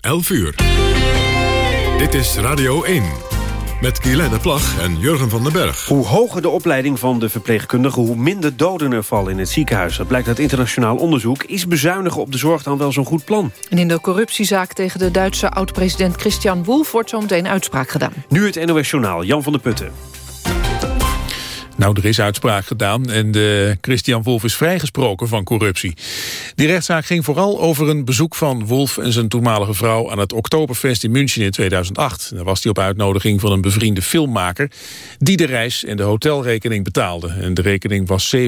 11 uur. Dit is Radio 1. Met Guylaine Plag en Jurgen van den Berg. Hoe hoger de opleiding van de verpleegkundigen... hoe minder doden er vallen in het ziekenhuis. Dat blijkt uit internationaal onderzoek. Is bezuinigen op de zorg dan wel zo'n goed plan? En in de corruptiezaak tegen de Duitse oud-president Christian Wolff... wordt zometeen uitspraak gedaan. Nu het NOS Journaal, Jan van der Putten. Nou, er is uitspraak gedaan en Christian Wolf is vrijgesproken van corruptie. Die rechtszaak ging vooral over een bezoek van Wolf en zijn toenmalige vrouw aan het Oktoberfest in München in 2008. Daar was hij op uitnodiging van een bevriende filmmaker die de reis en de hotelrekening betaalde. En de rekening was 759,30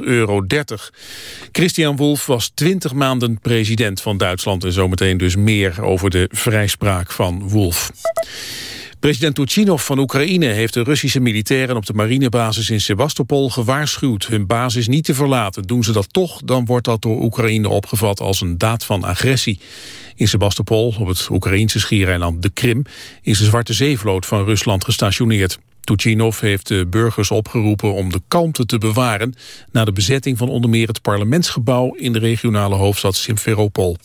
euro. Christian Wolf was 20 maanden president van Duitsland en zometeen dus meer over de vrijspraak van Wolf. President Turchinov van Oekraïne heeft de Russische militairen op de marinebasis in Sebastopol gewaarschuwd hun basis niet te verlaten. Doen ze dat toch, dan wordt dat door Oekraïne opgevat als een daad van agressie. In Sebastopol, op het Oekraïnse schiereiland de Krim, is de Zwarte Zeevloot van Rusland gestationeerd. Turchinov heeft de burgers opgeroepen om de kalmte te bewaren... na de bezetting van onder meer het parlementsgebouw in de regionale hoofdstad Simferopol.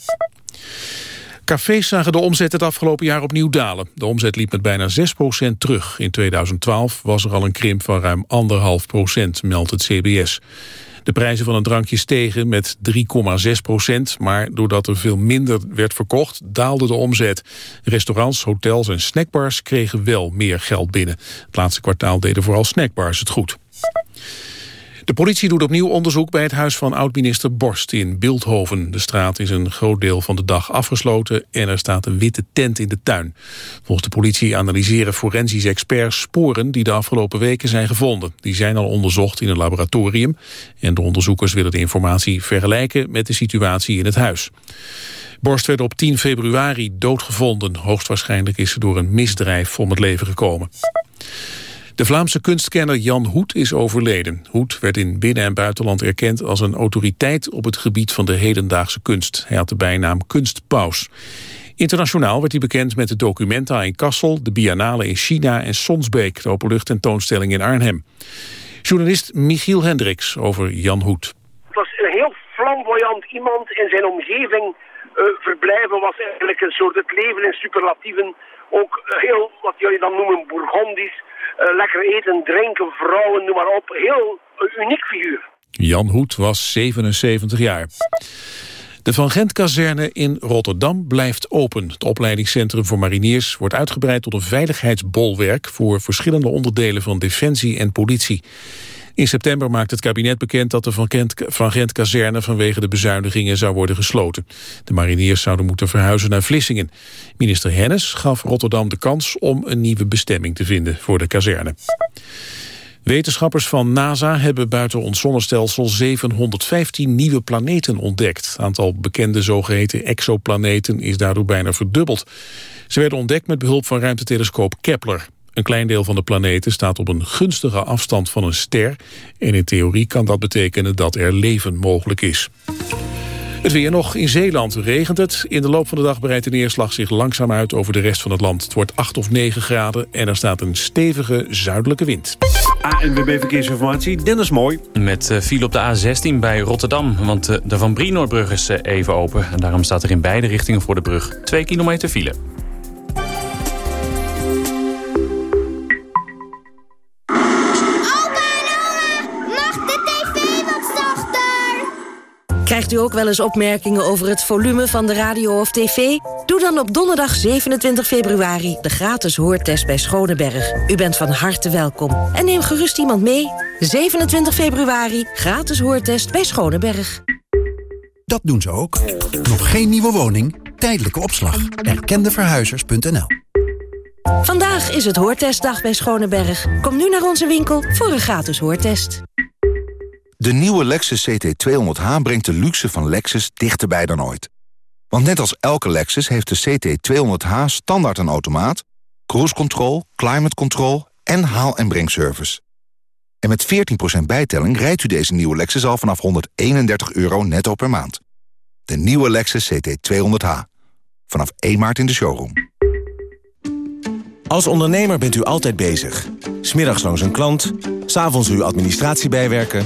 Cafés zagen de omzet het afgelopen jaar opnieuw dalen. De omzet liep met bijna 6% terug. In 2012 was er al een krimp van ruim 1,5 procent, meldt het CBS. De prijzen van een drankje stegen met 3,6 procent, maar doordat er veel minder werd verkocht, daalde de omzet. Restaurants, hotels en snackbars kregen wel meer geld binnen. Het laatste kwartaal deden vooral snackbars het goed. De politie doet opnieuw onderzoek bij het huis van oud-minister Borst in Beeldhoven. De straat is een groot deel van de dag afgesloten en er staat een witte tent in de tuin. Volgens de politie analyseren forensisch experts sporen die de afgelopen weken zijn gevonden. Die zijn al onderzocht in een laboratorium en de onderzoekers willen de informatie vergelijken met de situatie in het huis. Borst werd op 10 februari doodgevonden. Hoogstwaarschijnlijk is ze door een misdrijf om het leven gekomen. De Vlaamse kunstkenner Jan Hoet is overleden. Hoet werd in binnen- en buitenland erkend als een autoriteit op het gebied van de hedendaagse kunst. Hij had de bijnaam Kunstpaus. Internationaal werd hij bekend met de Documenta in Kassel, de Biennale in China en Sonsbeek, de openluchttentoonstelling in Arnhem. Journalist Michiel Hendricks over Jan Hoet. Het was een heel flamboyant iemand in zijn omgeving. Uh, verblijven was eigenlijk een soort het leven in superlatieven. Ook heel, wat jullie dan noemen, Bourgondisch. Uh, lekker eten, drinken, vrouwen, noem maar op. Heel uh, uniek figuur. Jan Hoet was 77 jaar. De Van Gent-kazerne in Rotterdam blijft open. Het opleidingscentrum voor mariniers wordt uitgebreid tot een veiligheidsbolwerk... voor verschillende onderdelen van defensie en politie. In september maakt het kabinet bekend dat de Van Gent-kazerne vanwege de bezuinigingen zou worden gesloten. De mariniers zouden moeten verhuizen naar Vlissingen. Minister Hennis gaf Rotterdam de kans om een nieuwe bestemming te vinden voor de kazerne. Wetenschappers van NASA hebben buiten ons zonnestelsel 715 nieuwe planeten ontdekt. Het aantal bekende zogeheten exoplaneten is daardoor bijna verdubbeld. Ze werden ontdekt met behulp van ruimtetelescoop Kepler. Een klein deel van de planeten staat op een gunstige afstand van een ster... en in theorie kan dat betekenen dat er leven mogelijk is. Het weer nog. In Zeeland regent het. In de loop van de dag breidt de neerslag zich langzaam uit over de rest van het land. Het wordt 8 of 9 graden en er staat een stevige zuidelijke wind. ANWB Verkeersinformatie, Dennis Mooi. Met uh, file op de A16 bij Rotterdam, want uh, de Van Brienoordbrug is uh, even open. En daarom staat er in beide richtingen voor de brug 2 kilometer file. Krijgt u ook wel eens opmerkingen over het volume van de radio of tv? Doe dan op donderdag 27 februari de gratis hoortest bij Schoneberg. U bent van harte welkom. En neem gerust iemand mee. 27 februari, gratis hoortest bij Schoneberg. Dat doen ze ook. Nog geen nieuwe woning? Tijdelijke opslag. Erkendeverhuizers.nl Vandaag is het hoortestdag bij Schoneberg. Kom nu naar onze winkel voor een gratis hoortest. De nieuwe Lexus CT200H brengt de luxe van Lexus dichterbij dan ooit. Want net als elke Lexus heeft de CT200H standaard een automaat... cruise control, climate control en haal- en brengservice. En met 14% bijtelling rijdt u deze nieuwe Lexus al vanaf 131 euro netto per maand. De nieuwe Lexus CT200H. Vanaf 1 maart in de showroom. Als ondernemer bent u altijd bezig. Smiddags langs een klant, s'avonds uw administratie bijwerken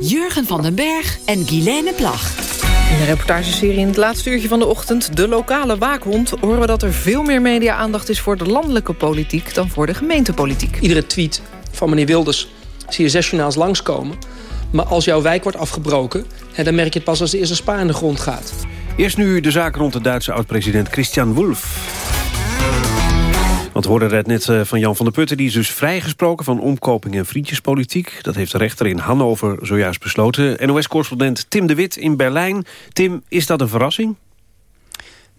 Jurgen van den Berg en Guilaine Plag. In de reportageserie in het laatste uurtje van de ochtend... De Lokale Waakhond... horen we dat er veel meer media-aandacht is voor de landelijke politiek... dan voor de gemeentepolitiek. Iedere tweet van meneer Wilders zie je zes journaals langskomen. Maar als jouw wijk wordt afgebroken... Hè, dan merk je het pas als de eerste spa in de grond gaat. Eerst nu de zaak rond de Duitse oud-president Christian Wulff. Want we hoorden het net eh, van Jan van der Putten... die is dus vrijgesproken van omkoping en vriendjespolitiek. Dat heeft de rechter in Hannover zojuist besloten. NOS-correspondent Tim de Wit in Berlijn. Tim, is dat een verrassing?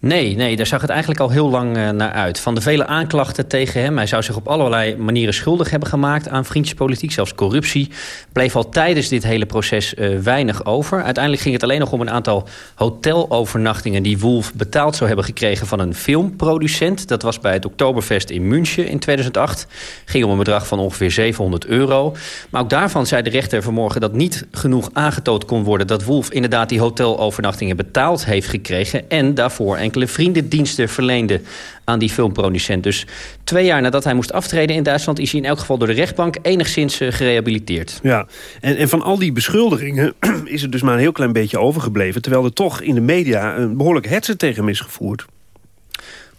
Nee, nee, daar zag het eigenlijk al heel lang uh, naar uit. Van de vele aanklachten tegen hem... hij zou zich op allerlei manieren schuldig hebben gemaakt aan vriendjespolitiek... zelfs corruptie, bleef al tijdens dit hele proces uh, weinig over. Uiteindelijk ging het alleen nog om een aantal hotelovernachtingen... die Wolf betaald zou hebben gekregen van een filmproducent. Dat was bij het Oktoberfest in München in 2008. Ging om een bedrag van ongeveer 700 euro. Maar ook daarvan zei de rechter vanmorgen... dat niet genoeg aangetoond kon worden... dat Wolf inderdaad die hotelovernachtingen betaald heeft gekregen... en daarvoor enkele vriendendiensten verleende aan die filmproducent. Dus twee jaar nadat hij moest aftreden in Duitsland... is hij in elk geval door de rechtbank enigszins uh, gerehabiliteerd. Ja, en, en van al die beschuldigingen is er dus maar een heel klein beetje overgebleven... terwijl er toch in de media een behoorlijk hetze tegen is gevoerd.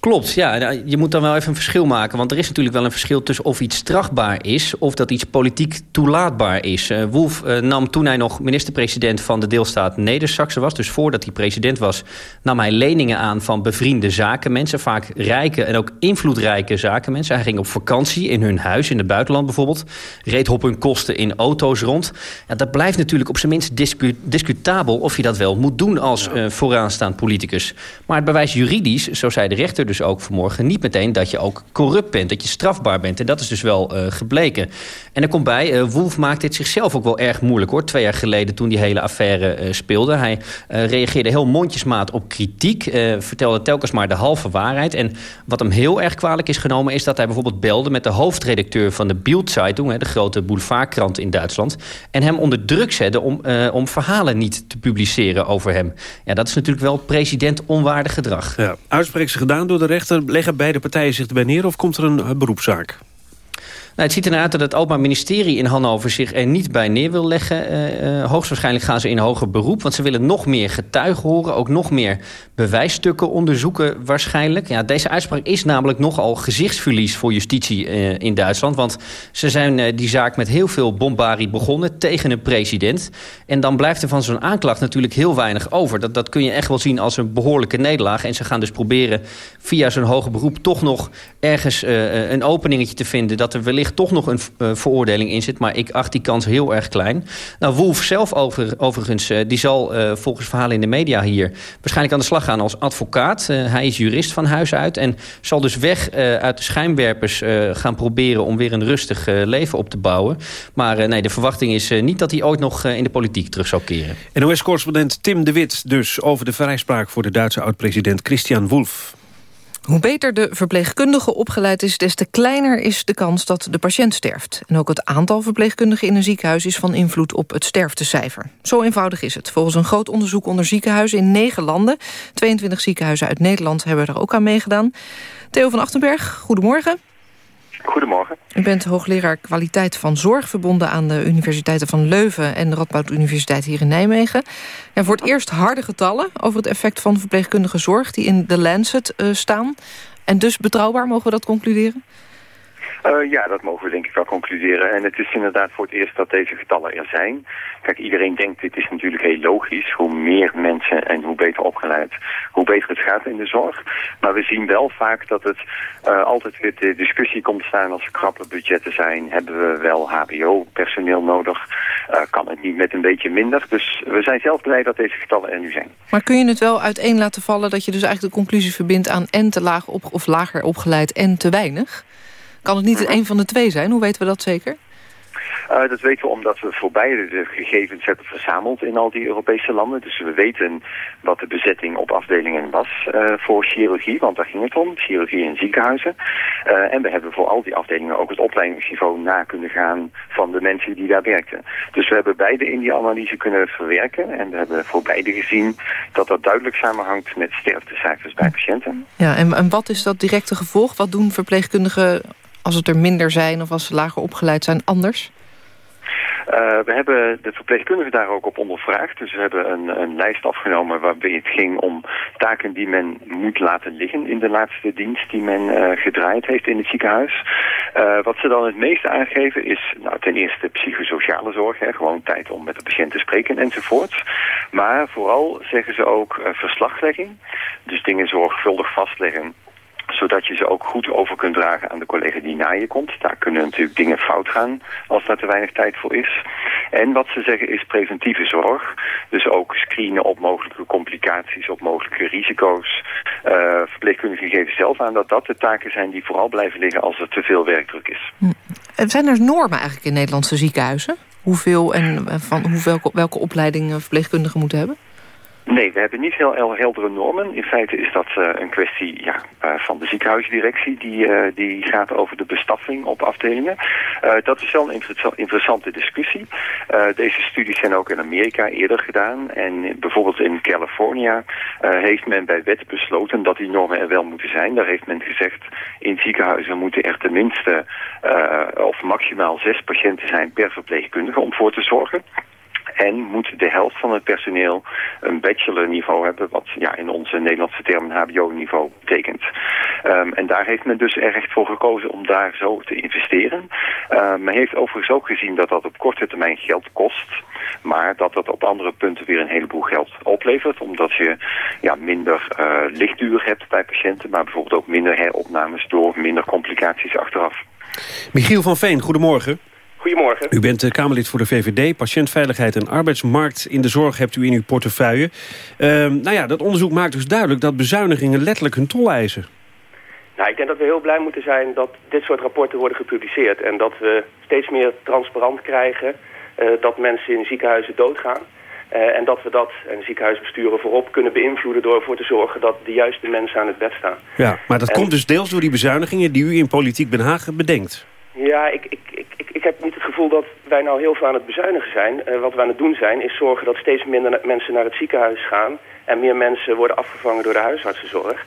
Klopt, ja. Nou, je moet dan wel even een verschil maken. Want er is natuurlijk wel een verschil tussen of iets strafbaar is... of dat iets politiek toelaatbaar is. Uh, Wolf uh, nam toen hij nog minister-president van de deelstaat Neder-Saxen was... dus voordat hij president was, nam hij leningen aan van bevriende zakenmensen. Vaak rijke en ook invloedrijke zakenmensen. Hij ging op vakantie in hun huis, in het buitenland bijvoorbeeld. Reed op hun kosten in auto's rond. Ja, dat blijft natuurlijk op zijn minst discu discutabel... of je dat wel moet doen als uh, vooraanstaand politicus. Maar het bewijs juridisch, zo zei de rechter dus ook vanmorgen... niet meteen dat je ook corrupt bent, dat je strafbaar bent. En dat is dus wel uh, gebleken. En er komt bij, uh, Wolf maakt dit zichzelf ook wel erg moeilijk, hoor. Twee jaar geleden toen die hele affaire uh, speelde. Hij reageerde heel mondjesmaat op kritiek. vertelde telkens maar de halve waarheid. En wat hem heel erg kwalijk is genomen... is dat hij bijvoorbeeld belde met de hoofdredacteur van de Bild-Zeitung... de grote boulevardkrant in Duitsland... en hem onder druk zette om, om verhalen niet te publiceren over hem. Ja, dat is natuurlijk wel president onwaardig gedrag. Ja, uitspreek ze gedaan door rechter. Leggen beide partijen zich erbij neer of komt er een beroepszaak? Nou, het ziet ernaar dat het Openbaar Ministerie in Hannover zich er niet bij neer wil leggen. Uh, hoogstwaarschijnlijk gaan ze in hoger beroep. Want ze willen nog meer getuigen horen. Ook nog meer bewijsstukken onderzoeken waarschijnlijk. Ja, deze uitspraak is namelijk nogal gezichtsverlies voor justitie uh, in Duitsland. Want ze zijn die zaak met heel veel bombarie begonnen tegen een president. En dan blijft er van zo'n aanklacht natuurlijk heel weinig over. Dat, dat kun je echt wel zien als een behoorlijke nederlaag. En ze gaan dus proberen via zo'n hoger beroep toch nog ergens een openingetje te vinden... dat er toch nog een uh, veroordeling in zit. Maar ik acht die kans heel erg klein. Nou, Wolf zelf over, overigens, uh, die zal uh, volgens verhalen in de media hier... waarschijnlijk aan de slag gaan als advocaat. hij is jurist van huis uit en zal dus weg uit de schijnwerpers gaan proberen... om weer een rustig leven op te bouwen. Maar nee, de verwachting is niet dat hij ooit nog in de politiek terug zal keren. NOS-correspondent Tim de Wit dus over de vrijspraak... voor de Duitse oud-president Christian Wolff. Hoe beter de verpleegkundige opgeleid is... des te kleiner is de kans dat de patiënt sterft. En ook het aantal verpleegkundigen in een ziekenhuis... is van invloed op het sterftecijfer. Zo eenvoudig is het. Volgens een groot onderzoek onder ziekenhuizen in negen landen... 22 ziekenhuizen uit Nederland hebben er ook aan meegedaan. Theo van Achtenberg, goedemorgen. Goedemorgen. U bent hoogleraar kwaliteit van zorg... verbonden aan de universiteiten van Leuven en de Radboud Universiteit hier in Nijmegen. En voor het eerst harde getallen over het effect van verpleegkundige zorg... die in de Lancet uh, staan. En dus betrouwbaar, mogen we dat concluderen? Uh, ja, dat mogen we denk ik wel concluderen. En het is inderdaad voor het eerst dat deze getallen er zijn. Kijk, iedereen denkt, dit is natuurlijk heel logisch. Hoe meer mensen en hoe beter opgeleid, hoe beter het gaat in de zorg. Maar we zien wel vaak dat het uh, altijd weer de discussie komt staan als er krappe budgetten zijn. Hebben we wel hbo-personeel nodig? Uh, kan het niet met een beetje minder? Dus we zijn zelf blij dat deze getallen er nu zijn. Maar kun je het wel uiteen laten vallen dat je dus eigenlijk de conclusie verbindt aan en te laag op, of lager opgeleid en te weinig? Kan het niet een van de twee zijn? Hoe weten we dat zeker? Uh, dat weten we omdat we voor beide de gegevens hebben verzameld in al die Europese landen. Dus we weten wat de bezetting op afdelingen was uh, voor chirurgie, want daar ging het om, chirurgie in ziekenhuizen. Uh, en we hebben voor al die afdelingen ook het opleidingsniveau na kunnen gaan van de mensen die daar werkten. Dus we hebben beide in die analyse kunnen verwerken en we hebben voor beide gezien dat dat duidelijk samenhangt met sterftecijfers bij patiënten. Ja, en, en wat is dat directe gevolg? Wat doen verpleegkundigen als het er minder zijn of als ze lager opgeleid zijn anders? Uh, we hebben de verpleegkundigen daar ook op ondervraagd. Dus we hebben een, een, lijst afgenomen waarbij het ging om taken die men moet laten liggen in de laatste dienst die men uh, gedraaid heeft in het ziekenhuis. Uh, wat ze dan het meeste aangeven is nou, ten eerste psychosociale zorg, hè, gewoon tijd om met de patiënt te spreken enzovoort. Maar vooral zeggen ze ook verslaglegging. Dus dingen zorgvuldig vastleggen zodat je ze ook goed over kunt dragen aan de collega die na je komt. Daar kunnen natuurlijk dingen fout gaan als daar te weinig tijd voor is. En wat ze zeggen is preventieve zorg. Dus ook screenen op mogelijke complicaties, op mogelijke risico's. Uh, verpleegkundigen geven zelf aan dat dat de taken zijn die vooral blijven liggen als er te veel werkdruk is. Hm. Zijn er normen eigenlijk in Nederlandse ziekenhuizen? Hoeveel en van hoeveel, welke opleiding verpleegkundigen moeten hebben? Nee, we hebben niet heel, heldere normen. In feite is dat uh, een kwestie ja, uh, van de ziekenhuisdirectie. Die, uh, die gaat over de bestaffing op afdelingen. dat is wel een inter interessante discussie. deze studies zijn ook in Amerika eerder gedaan. En bijvoorbeeld in California heeft men bij wet besloten dat die normen er wel moeten zijn. Daar heeft men gezegd, in ziekenhuizen moeten er tenminste of maximaal zes patiënten zijn per verpleegkundige om voor te zorgen. En moet de helft van het personeel een bachelorniveau hebben, wat ja, in onze Nederlandse termen hbo-niveau betekent. Um, en daar heeft men dus er echt voor gekozen om daar zo te investeren. Uh, men heeft overigens ook gezien dat dat op korte termijn geld kost. Maar dat dat op andere punten weer een heleboel geld oplevert. Omdat je ja, minder uh, lichtduur hebt bij patiënten. Maar bijvoorbeeld ook minder heropnames door minder complicaties achteraf. Michiel van Veen, goedemorgen. Goedemorgen. U bent Kamerlid voor de VVD. Patiëntveiligheid en arbeidsmarkt in de zorg hebt u in uw portefeuille. Uh, nou ja, dat onderzoek maakt dus duidelijk dat bezuinigingen letterlijk hun tol eisen. Nou, ik denk dat we heel blij moeten zijn dat dit soort rapporten worden gepubliceerd. En dat we steeds meer transparant krijgen uh, dat mensen in ziekenhuizen doodgaan. Uh, en dat we dat, en ziekenhuisbesturen voorop, kunnen beïnvloeden door ervoor te zorgen dat de juiste mensen aan het bed staan. Ja, maar dat en... komt dus deels door die bezuinigingen die u in Politiek Den Haag bedenkt. Ja, ik, ik, ik, ik heb gevoel dat wij nou heel veel aan het bezuinigen zijn. Uh, wat we aan het doen zijn is zorgen dat steeds minder mensen naar het ziekenhuis gaan... en meer mensen worden afgevangen door de huisartsenzorg.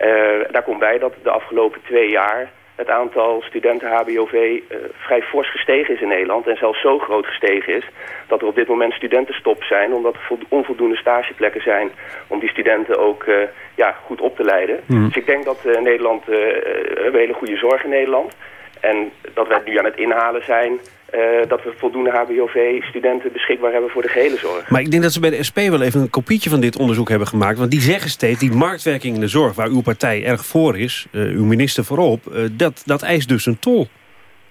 Uh, daar komt bij dat de afgelopen twee jaar het aantal studenten HBOV uh, vrij fors gestegen is in Nederland. En zelfs zo groot gestegen is dat er op dit moment studentenstop zijn... omdat er onvoldoende stageplekken zijn om die studenten ook uh, ja, goed op te leiden. Mm. Dus ik denk dat uh, Nederland, we hebben hele goede zorg in Nederland... En dat wij nu aan het inhalen zijn... Uh, dat we voldoende hbov-studenten beschikbaar hebben voor de gehele zorg. Maar ik denk dat ze bij de SP wel even een kopietje van dit onderzoek hebben gemaakt. Want die zeggen steeds, die marktwerking in de zorg... waar uw partij erg voor is, uh, uw minister voorop... Uh, dat, dat eist dus een tol.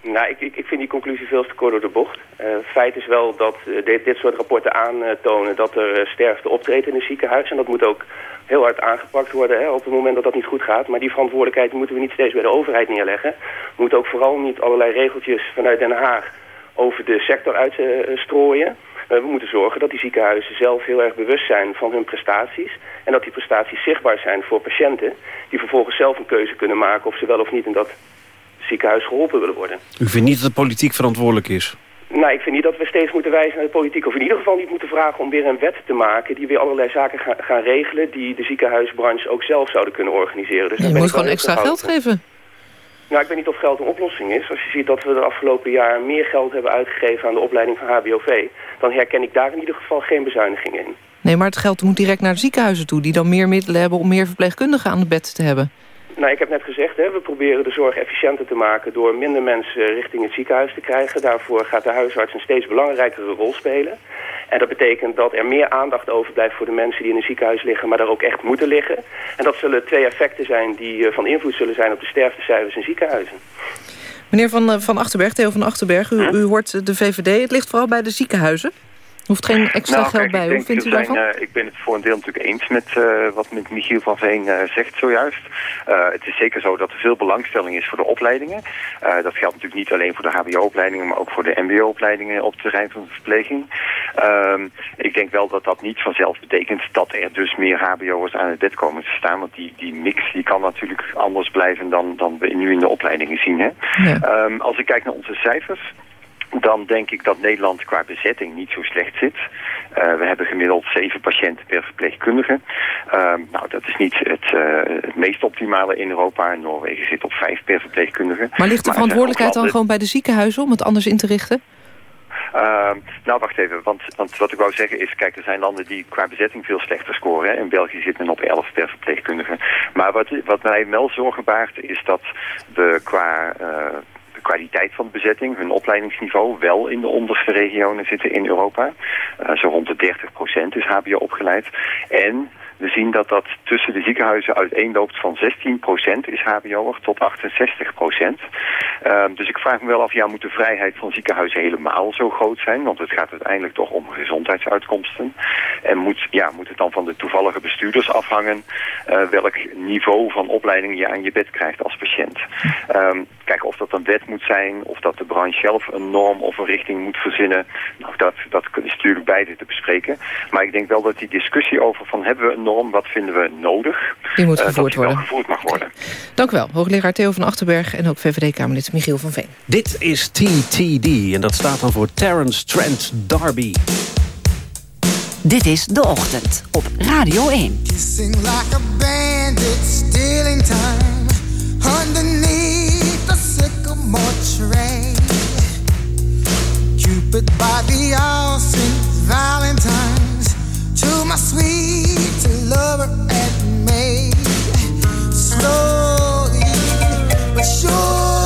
Nou, ik, ik, ik vind die conclusie veel te kort door de bocht. feit is wel dat dit, dit soort rapporten aantonen... dat er sterfte optreedt in een ziekenhuis. En dat moet ook heel hard aangepakt worden hè, op het moment dat dat niet goed gaat. Maar die verantwoordelijkheid moeten we niet steeds bij de overheid neerleggen. We moeten ook vooral niet allerlei regeltjes vanuit Den Haag over de sector uitstrooien. Uh, we moeten zorgen dat die ziekenhuizen zelf heel erg bewust zijn van hun prestaties. En dat die prestaties zichtbaar zijn voor patiënten. Die vervolgens zelf een keuze kunnen maken of ze wel of niet in dat ziekenhuis geholpen willen worden. U vindt niet dat de politiek verantwoordelijk is? Nou, ik vind niet dat we steeds moeten wijzen naar de politiek. Of in ieder geval niet moeten vragen om weer een wet te maken... die weer allerlei zaken ga, gaan regelen... die de ziekenhuisbranche ook zelf zouden kunnen organiseren. Dus je moet gewoon extra geld geven. Nou, ik weet niet of geld een oplossing is. Als je ziet dat we de afgelopen jaar meer geld hebben uitgegeven... aan de opleiding van HBOV... dan herken ik daar in ieder geval geen bezuinigingen in. Nee, maar het geld moet direct naar de ziekenhuizen toe... die dan meer middelen hebben om meer verpleegkundigen aan het bed te hebben. Nou, ik heb net gezegd, hè, we proberen de zorg efficiënter te maken... door minder mensen richting het ziekenhuis te krijgen. Daarvoor gaat de huisarts een steeds belangrijkere rol spelen. En dat betekent dat er meer aandacht overblijft voor de mensen die in een ziekenhuis liggen... maar daar ook echt moeten liggen. En dat zullen twee effecten zijn die van invloed zullen zijn... op de sterftecijfers in ziekenhuizen. Meneer Van, van Achterberg, Theo van Achterberg, u, u hoort de VVD. Het ligt vooral bij de ziekenhuizen. Hoeft geen extra Nou, geld kijk, bij. ik Hoe vindt u zijn, daarvan? eh, ik ben het voor een deel natuurlijk eens met eh, wat met Michiel van Veen eh, zegt zojuist. Het is zeker zo dat er veel belangstelling is voor de opleidingen. Dat geldt natuurlijk niet alleen voor de hbo-opleidingen, maar ook voor de mbo-opleidingen op het terrein van de verpleging. Ehm, ik denk wel dat dat niet vanzelf betekent dat er dus meer hbo'ers aan het bed komen te staan. Want die, die mix die kan natuurlijk anders blijven dan, dan we nu in de opleidingen zien. Hè? Ehm, als ik kijk naar onze cijfers dan denk ik dat Nederland qua bezetting niet zo slecht zit. Eh, we hebben gemiddeld zeven patiënten per verpleegkundige. Ehm, nou, dat is niet het, eh, het meest optimale in Europa. Noorwegen zit op vijf per verpleegkundige. Maar ligt de er verantwoordelijkheid dan gewoon bij de ziekenhuizen om het anders in te richten? Ehm, nou, wacht even. Want, want wat ik wou zeggen is, kijk, er zijn landen die qua bezetting veel slechter scoren. Hè. In België zit men op 11 per verpleegkundige. Maar wat, wat mij wel zorgen baart, is dat we qua... de kwaliteit van de bezetting, hun opleidingsniveau, wel in de onderste regionen zitten in Europa. Eh, zo rond de 30% is HBO opgeleid. En we zien dat dat tussen de ziekenhuizen uiteenloopt van 16% is hbo'er tot 68%. Ehm, dus ik vraag me wel af, ja, moet de vrijheid van ziekenhuizen helemaal zo groot zijn? Want het gaat uiteindelijk toch om gezondheidsuitkomsten. En moet, ja, moet het dan van de toevallige bestuurders afhangen eh, welk niveau van opleiding je aan je bed krijgt als patiënt? Ehm, kijk, of dat een wet moet zijn, of dat de branche zelf een norm of een richting moet verzinnen. Nou, dat, dat is natuurlijk beide te bespreken. Maar ik denk wel dat die discussie over van hebben we een norm, wat vinden we nodig? Die moet eh, gevoerd worden. gevoerd mag worden. Dank u wel, hoogleraar Theo van Achterberg... en ook VVD-Kamerlid Michiel van Veen. Dit is TTD en dat staat dan voor Terence Trent D'Arby. Dit is De Ochtend op Radio 1. Sing like a bandit, stealing time underneath the sycamore tree. Cupid by the all Valentine's to my sweet lover and me. Slowly but surely,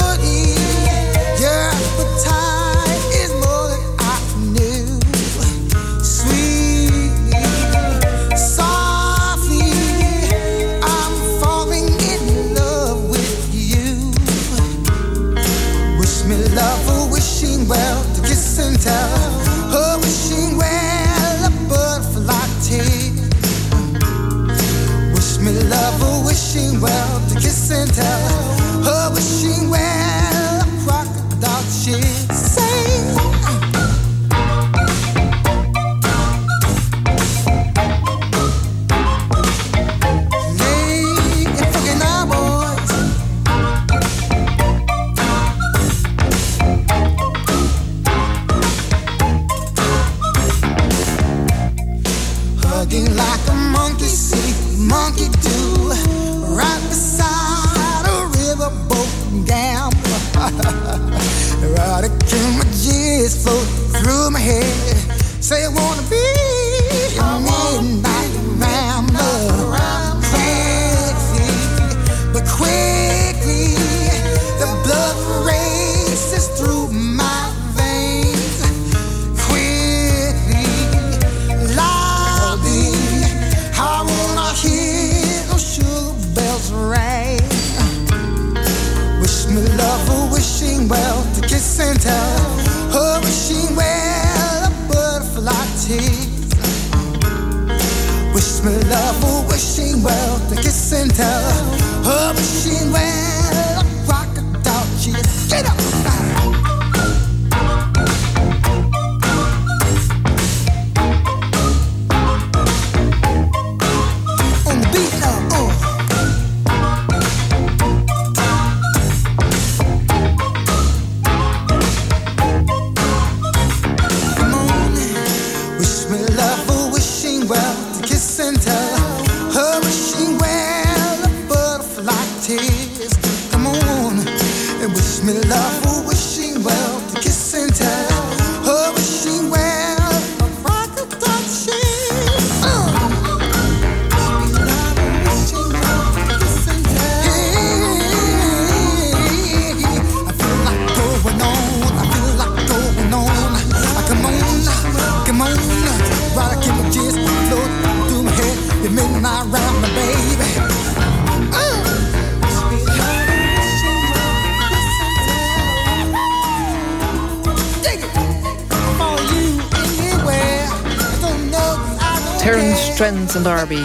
Darby.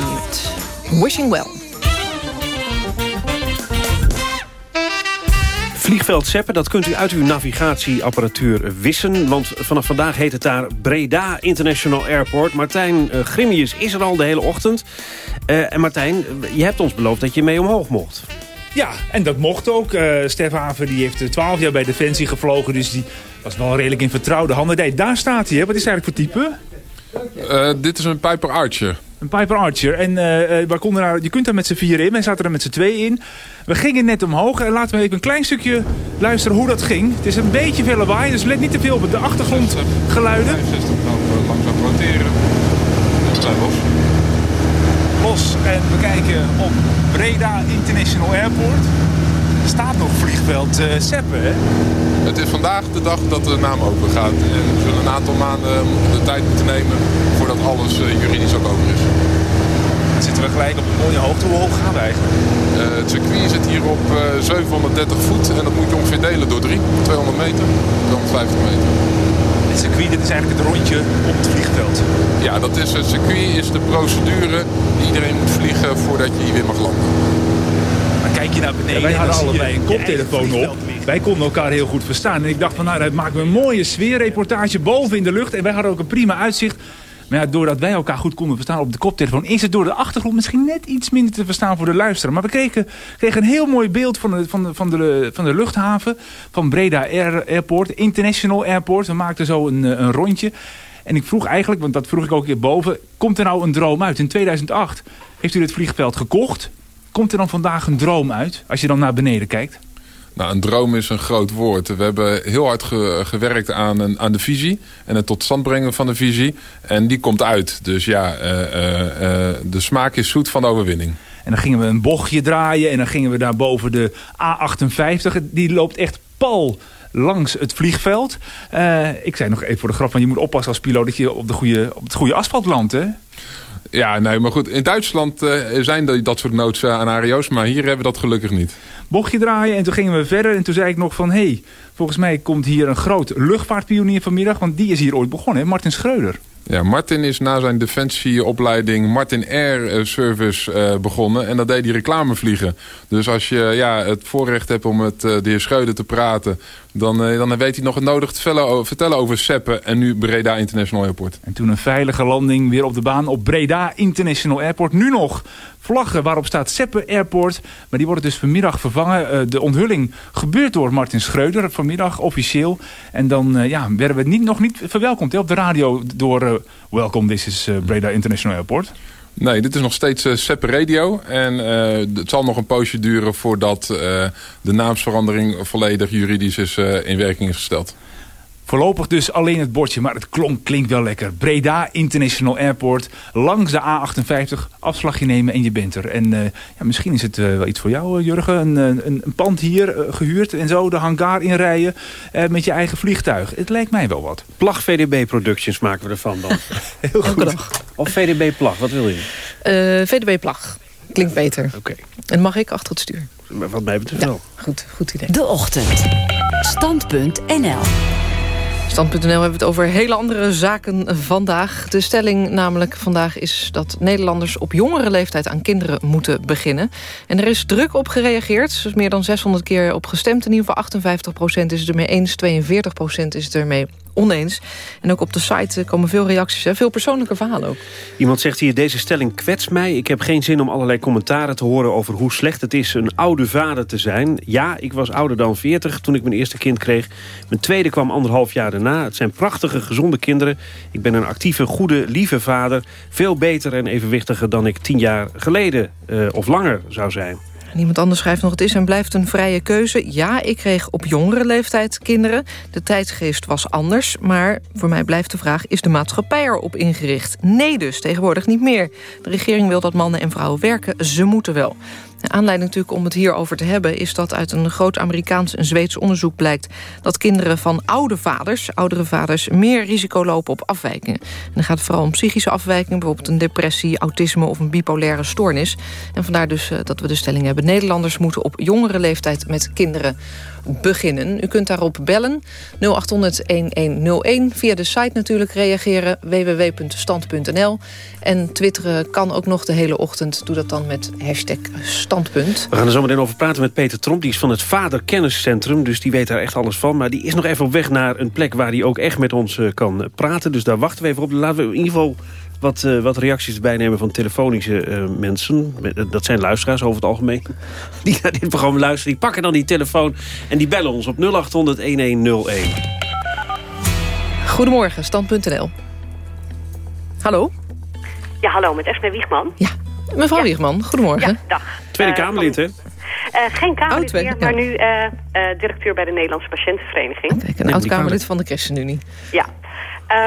Wishing well. Vliegveld Zeppen, dat kunt u uit uw navigatieapparatuur wissen. Want vanaf vandaag heet het daar Breda International Airport. Martijn uh, Grimius is er al de hele ochtend. Uh, en Martijn, je hebt ons beloofd dat je mee omhoog mocht. Ja, en dat mocht ook. Uh, Stef Haven die heeft 12 jaar bij Defensie gevlogen. Dus die was wel redelijk in vertrouwde handen. Nee, daar staat hij. Hè. Wat is eigenlijk voor type? Uh, dit is een Piper Archer. Een Piper Archer. En uh, uh, konden je kunt daar met z'n vier in. Wij zaten er met z'n twee in. We gingen net omhoog. En laten we even een klein stukje luisteren hoe dat ging. Het is een beetje veel lawaai. Dus let niet te veel op de achtergrondgeluiden. 65 dan langzaam roteren. En los. Los. En we kijken op Breda International Airport. Er staat nog vliegveld uh, Seppen, hè? Het is vandaag de dag dat de naam open gaat. En we zullen een aantal maanden de tijd moeten nemen voordat alles uh, juridisch ook over is. Dan zitten we gelijk op een mooie hoogte. Hoe hoog gaan we eigenlijk? Uh, het circuit zit hier op 730 voet en dat moet je ongeveer delen door 3. 200 meter, 250 meter. Het circuit, dit is eigenlijk het rondje op het vliegveld. Ja, dat is het circuit is de procedure die iedereen moet vliegen voordat je hier weer mag landen. Dan kijk je naar beneden. Ja, wij hadden allebei een koptelefoon op. Wij konden elkaar heel goed verstaan. En ik dacht van nou, dat maken we een mooie sfeerreportage boven in de lucht. En wij hadden ook een prima uitzicht. Maar ja, doordat wij elkaar goed konden verstaan op de koptelefoon... is het door de achtergrond misschien net iets minder te verstaan voor de luisteraar. Maar we kregen, kregen een heel mooi beeld van de, van, de, van, de, van de luchthaven... van Breda Air, Airport, International Airport. We maakten zo een, een rondje. En ik vroeg eigenlijk, want dat vroeg ik ook hier boven... komt er nou een droom uit? In 2008 heeft u dit vliegveld gekocht. Komt er dan vandaag een droom uit, als je dan naar beneden kijkt? Nou, een droom is een groot woord. We hebben heel hard ge gewerkt aan, een, aan de visie en het tot stand brengen van de visie. En die komt uit. Dus ja, uh, uh, uh, de smaak is zoet van de overwinning. En dan gingen we een bochtje draaien en dan gingen we daar boven de A58. Die loopt echt pal langs het vliegveld. ik zei nog even voor de grap, van je moet oppassen als piloot dat je op, de goede, op het goede asfalt landt, hè? Ja, nee, maar goed. In Duitsland uh, zijn dat soort uh, aan ARIO's, maar hier hebben we dat gelukkig niet. Bochtje draaien en toen gingen we verder en toen zei ik nog van... hé, hey, volgens mij komt hier een groot luchtvaartpionier vanmiddag... want die is hier ooit begonnen, hè? Martin Schreuder. Ja, Martin is na zijn defensieopleiding Martin Air Service uh, begonnen. En dat deed hij reclame vliegen. Dus als je ja, het voorrecht hebt om met uh, de heer Schreuder te praten... Dan, uh, dan weet hij nog het nodig te vertellen over Seppen en nu Breda International Airport. En toen een veilige landing weer op de baan op Breda International Airport. Nu nog vlaggen waarop staat Seppen Airport. Maar die worden dus vanmiddag vervangen. Uh, de onthulling gebeurt door Martin Schreuder vanmiddag officieel. En dan uh, ja, werden we niet, nog niet verwelkomd hè, op de radio door Welcome, this is Breda International Airport. Nee, dit is nog steeds uh, Seppe Radio. En uh, het zal nog een poosje duren voordat uh, de naamsverandering volledig juridisch is, in werking is gesteld. Voorlopig dus alleen het bordje, maar het klonk, klinkt wel lekker. Breda International Airport, langs de A58, afslagje nemen en je bent er. En uh, ja, misschien is het uh, wel iets voor jou, Jurgen. Een, een, een pand hier uh, gehuurd en zo de hangar inrijden met je eigen vliegtuig. Het lijkt mij wel wat. Plag VDB Productions maken we ervan dan. Heel goed. Of VDB Plag, wat wil je? VDB Plag. Klinkt beter. Oké. Okay. En mag ik achter het stuur? Wat mij betreft ja, wel. Goed, goed idee. De Ochtend. Stand.nl Stand.nl hebben het over hele andere zaken vandaag. De stelling namelijk vandaag is dat Nederlanders op jongere leeftijd aan kinderen moeten beginnen. En er is druk op gereageerd. Er meer dan 600 keer op gestemd. In ieder geval 58% is het ermee eens, 42% is het ermee oneens. En ook op de site komen veel reacties, hè? veel persoonlijke verhalen ook. Iemand zegt hier, deze stelling kwetst mij. Ik heb geen zin om allerlei commentaren te horen over hoe slecht het is een oude vader te zijn. Ja, ik was ouder dan 40 toen ik mijn eerste kind kreeg. Mijn tweede kwam anderhalf jaar daarna. Het zijn prachtige, gezonde kinderen. Ik ben een actieve, goede, lieve vader. Veel beter en evenwichtiger dan ik tien jaar geleden uh, of langer zou zijn. En iemand anders schrijft nog, het is en blijft een vrije keuze. Ja, ik kreeg op jongere leeftijd kinderen. De tijdgeest was anders. Maar voor mij blijft de vraag, is de maatschappij erop ingericht? Nee dus, tegenwoordig niet meer. De regering wil dat mannen en vrouwen werken. Ze moeten wel. De aanleiding natuurlijk om het hierover te hebben... is dat uit een groot Amerikaans en Zweeds onderzoek blijkt... dat kinderen van oude vaders, oudere vaders... meer risico lopen op afwijkingen. En dan gaat het vooral om psychische afwijkingen... bijvoorbeeld een depressie, autisme of een bipolaire stoornis. En vandaar dus uh, dat we de stelling hebben... Nederlanders moeten op jongere leeftijd met kinderen beginnen. U kunt daarop bellen 0800-1101. Via de site natuurlijk reageren www.stand.nl. En twitteren kan ook nog de hele ochtend. Doe dat dan met hashtag standpunt. We gaan er zo meteen over praten met Peter Tromp. Die is van het Vaderkenniscentrum, dus die weet daar echt alles van. Maar die is nog even op weg naar een plek waar hij ook echt met ons uh, kan praten. Dus daar wachten we even op. Laten we in ieder geval wat, uh, wat reacties bijnemen van telefonische uh, mensen. Dat zijn luisteraars over het algemeen. Die naar dit programma luisteren. Die pakken dan die telefoon en die bellen ons op 0800-1101. Goedemorgen, stand.nl. Hallo? Ja, hallo, met Esme Wiegman. Ja, mevrouw ja. Wiegman, goedemorgen. Ja, dag. Tweede uh, Kamerlid, hè? Uh, geen Kamerlid oh, meer, maar nu uh, directeur bij de Nederlandse Patiëntenvereniging. Kijk, een oud-Kamerlid van de ChristenUnie. Ja.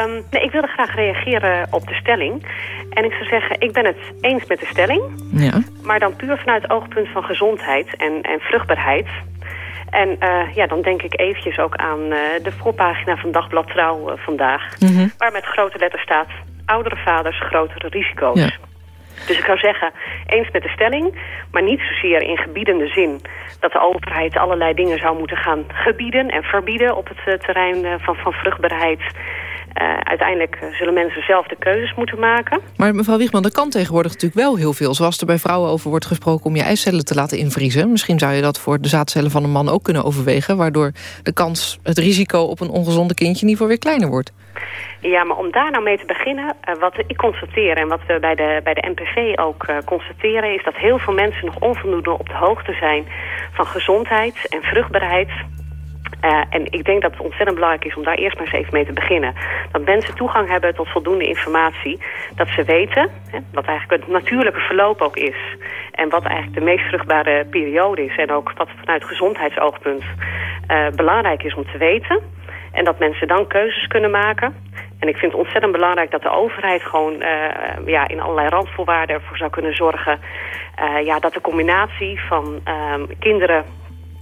Um, nee, ik wilde graag reageren op de stelling. En ik zou zeggen, ik ben het eens met de stelling. Ja. Maar dan puur vanuit het oogpunt van gezondheid en, en vruchtbaarheid. En uh, ja, dan denk ik eventjes ook aan uh, de voorpagina van Dagblad Trouw uh, vandaag. Mm -hmm. Waar met grote letters staat... oudere vaders, grotere risico's. Ja. Dus ik zou zeggen, eens met de stelling, maar niet zozeer in gebiedende zin... dat de overheid allerlei dingen zou moeten gaan gebieden en verbieden op het uh, terrein van, van vruchtbaarheid... Uh, uiteindelijk zullen mensen zelf de keuzes moeten maken. Maar mevrouw Wiegman, er kan tegenwoordig natuurlijk wel heel veel. Zoals er bij vrouwen over wordt gesproken om je eicellen te laten invriezen. Misschien zou je dat voor de zaadcellen van een man ook kunnen overwegen. Waardoor de kans, het risico op een ongezonde kindje in ieder geval weer kleiner wordt. Ja, maar om daar nou mee te beginnen, uh, wat ik constateer en wat we bij de, bij de NPV ook uh, constateren... is dat heel veel mensen nog onvoldoende op de hoogte zijn van gezondheid en vruchtbaarheid... Uh, en ik denk dat het ontzettend belangrijk is om daar eerst maar eens even mee te beginnen. Dat mensen toegang hebben tot voldoende informatie. Dat ze weten hè, wat eigenlijk het natuurlijke verloop ook is. En wat eigenlijk de meest vruchtbare periode is. En ook wat vanuit gezondheidsoogpunt uh, belangrijk is om te weten. En dat mensen dan keuzes kunnen maken. En ik vind het ontzettend belangrijk dat de overheid gewoon uh, ja, in allerlei randvoorwaarden ervoor zou kunnen zorgen... Ja, dat de combinatie van uh, kinderen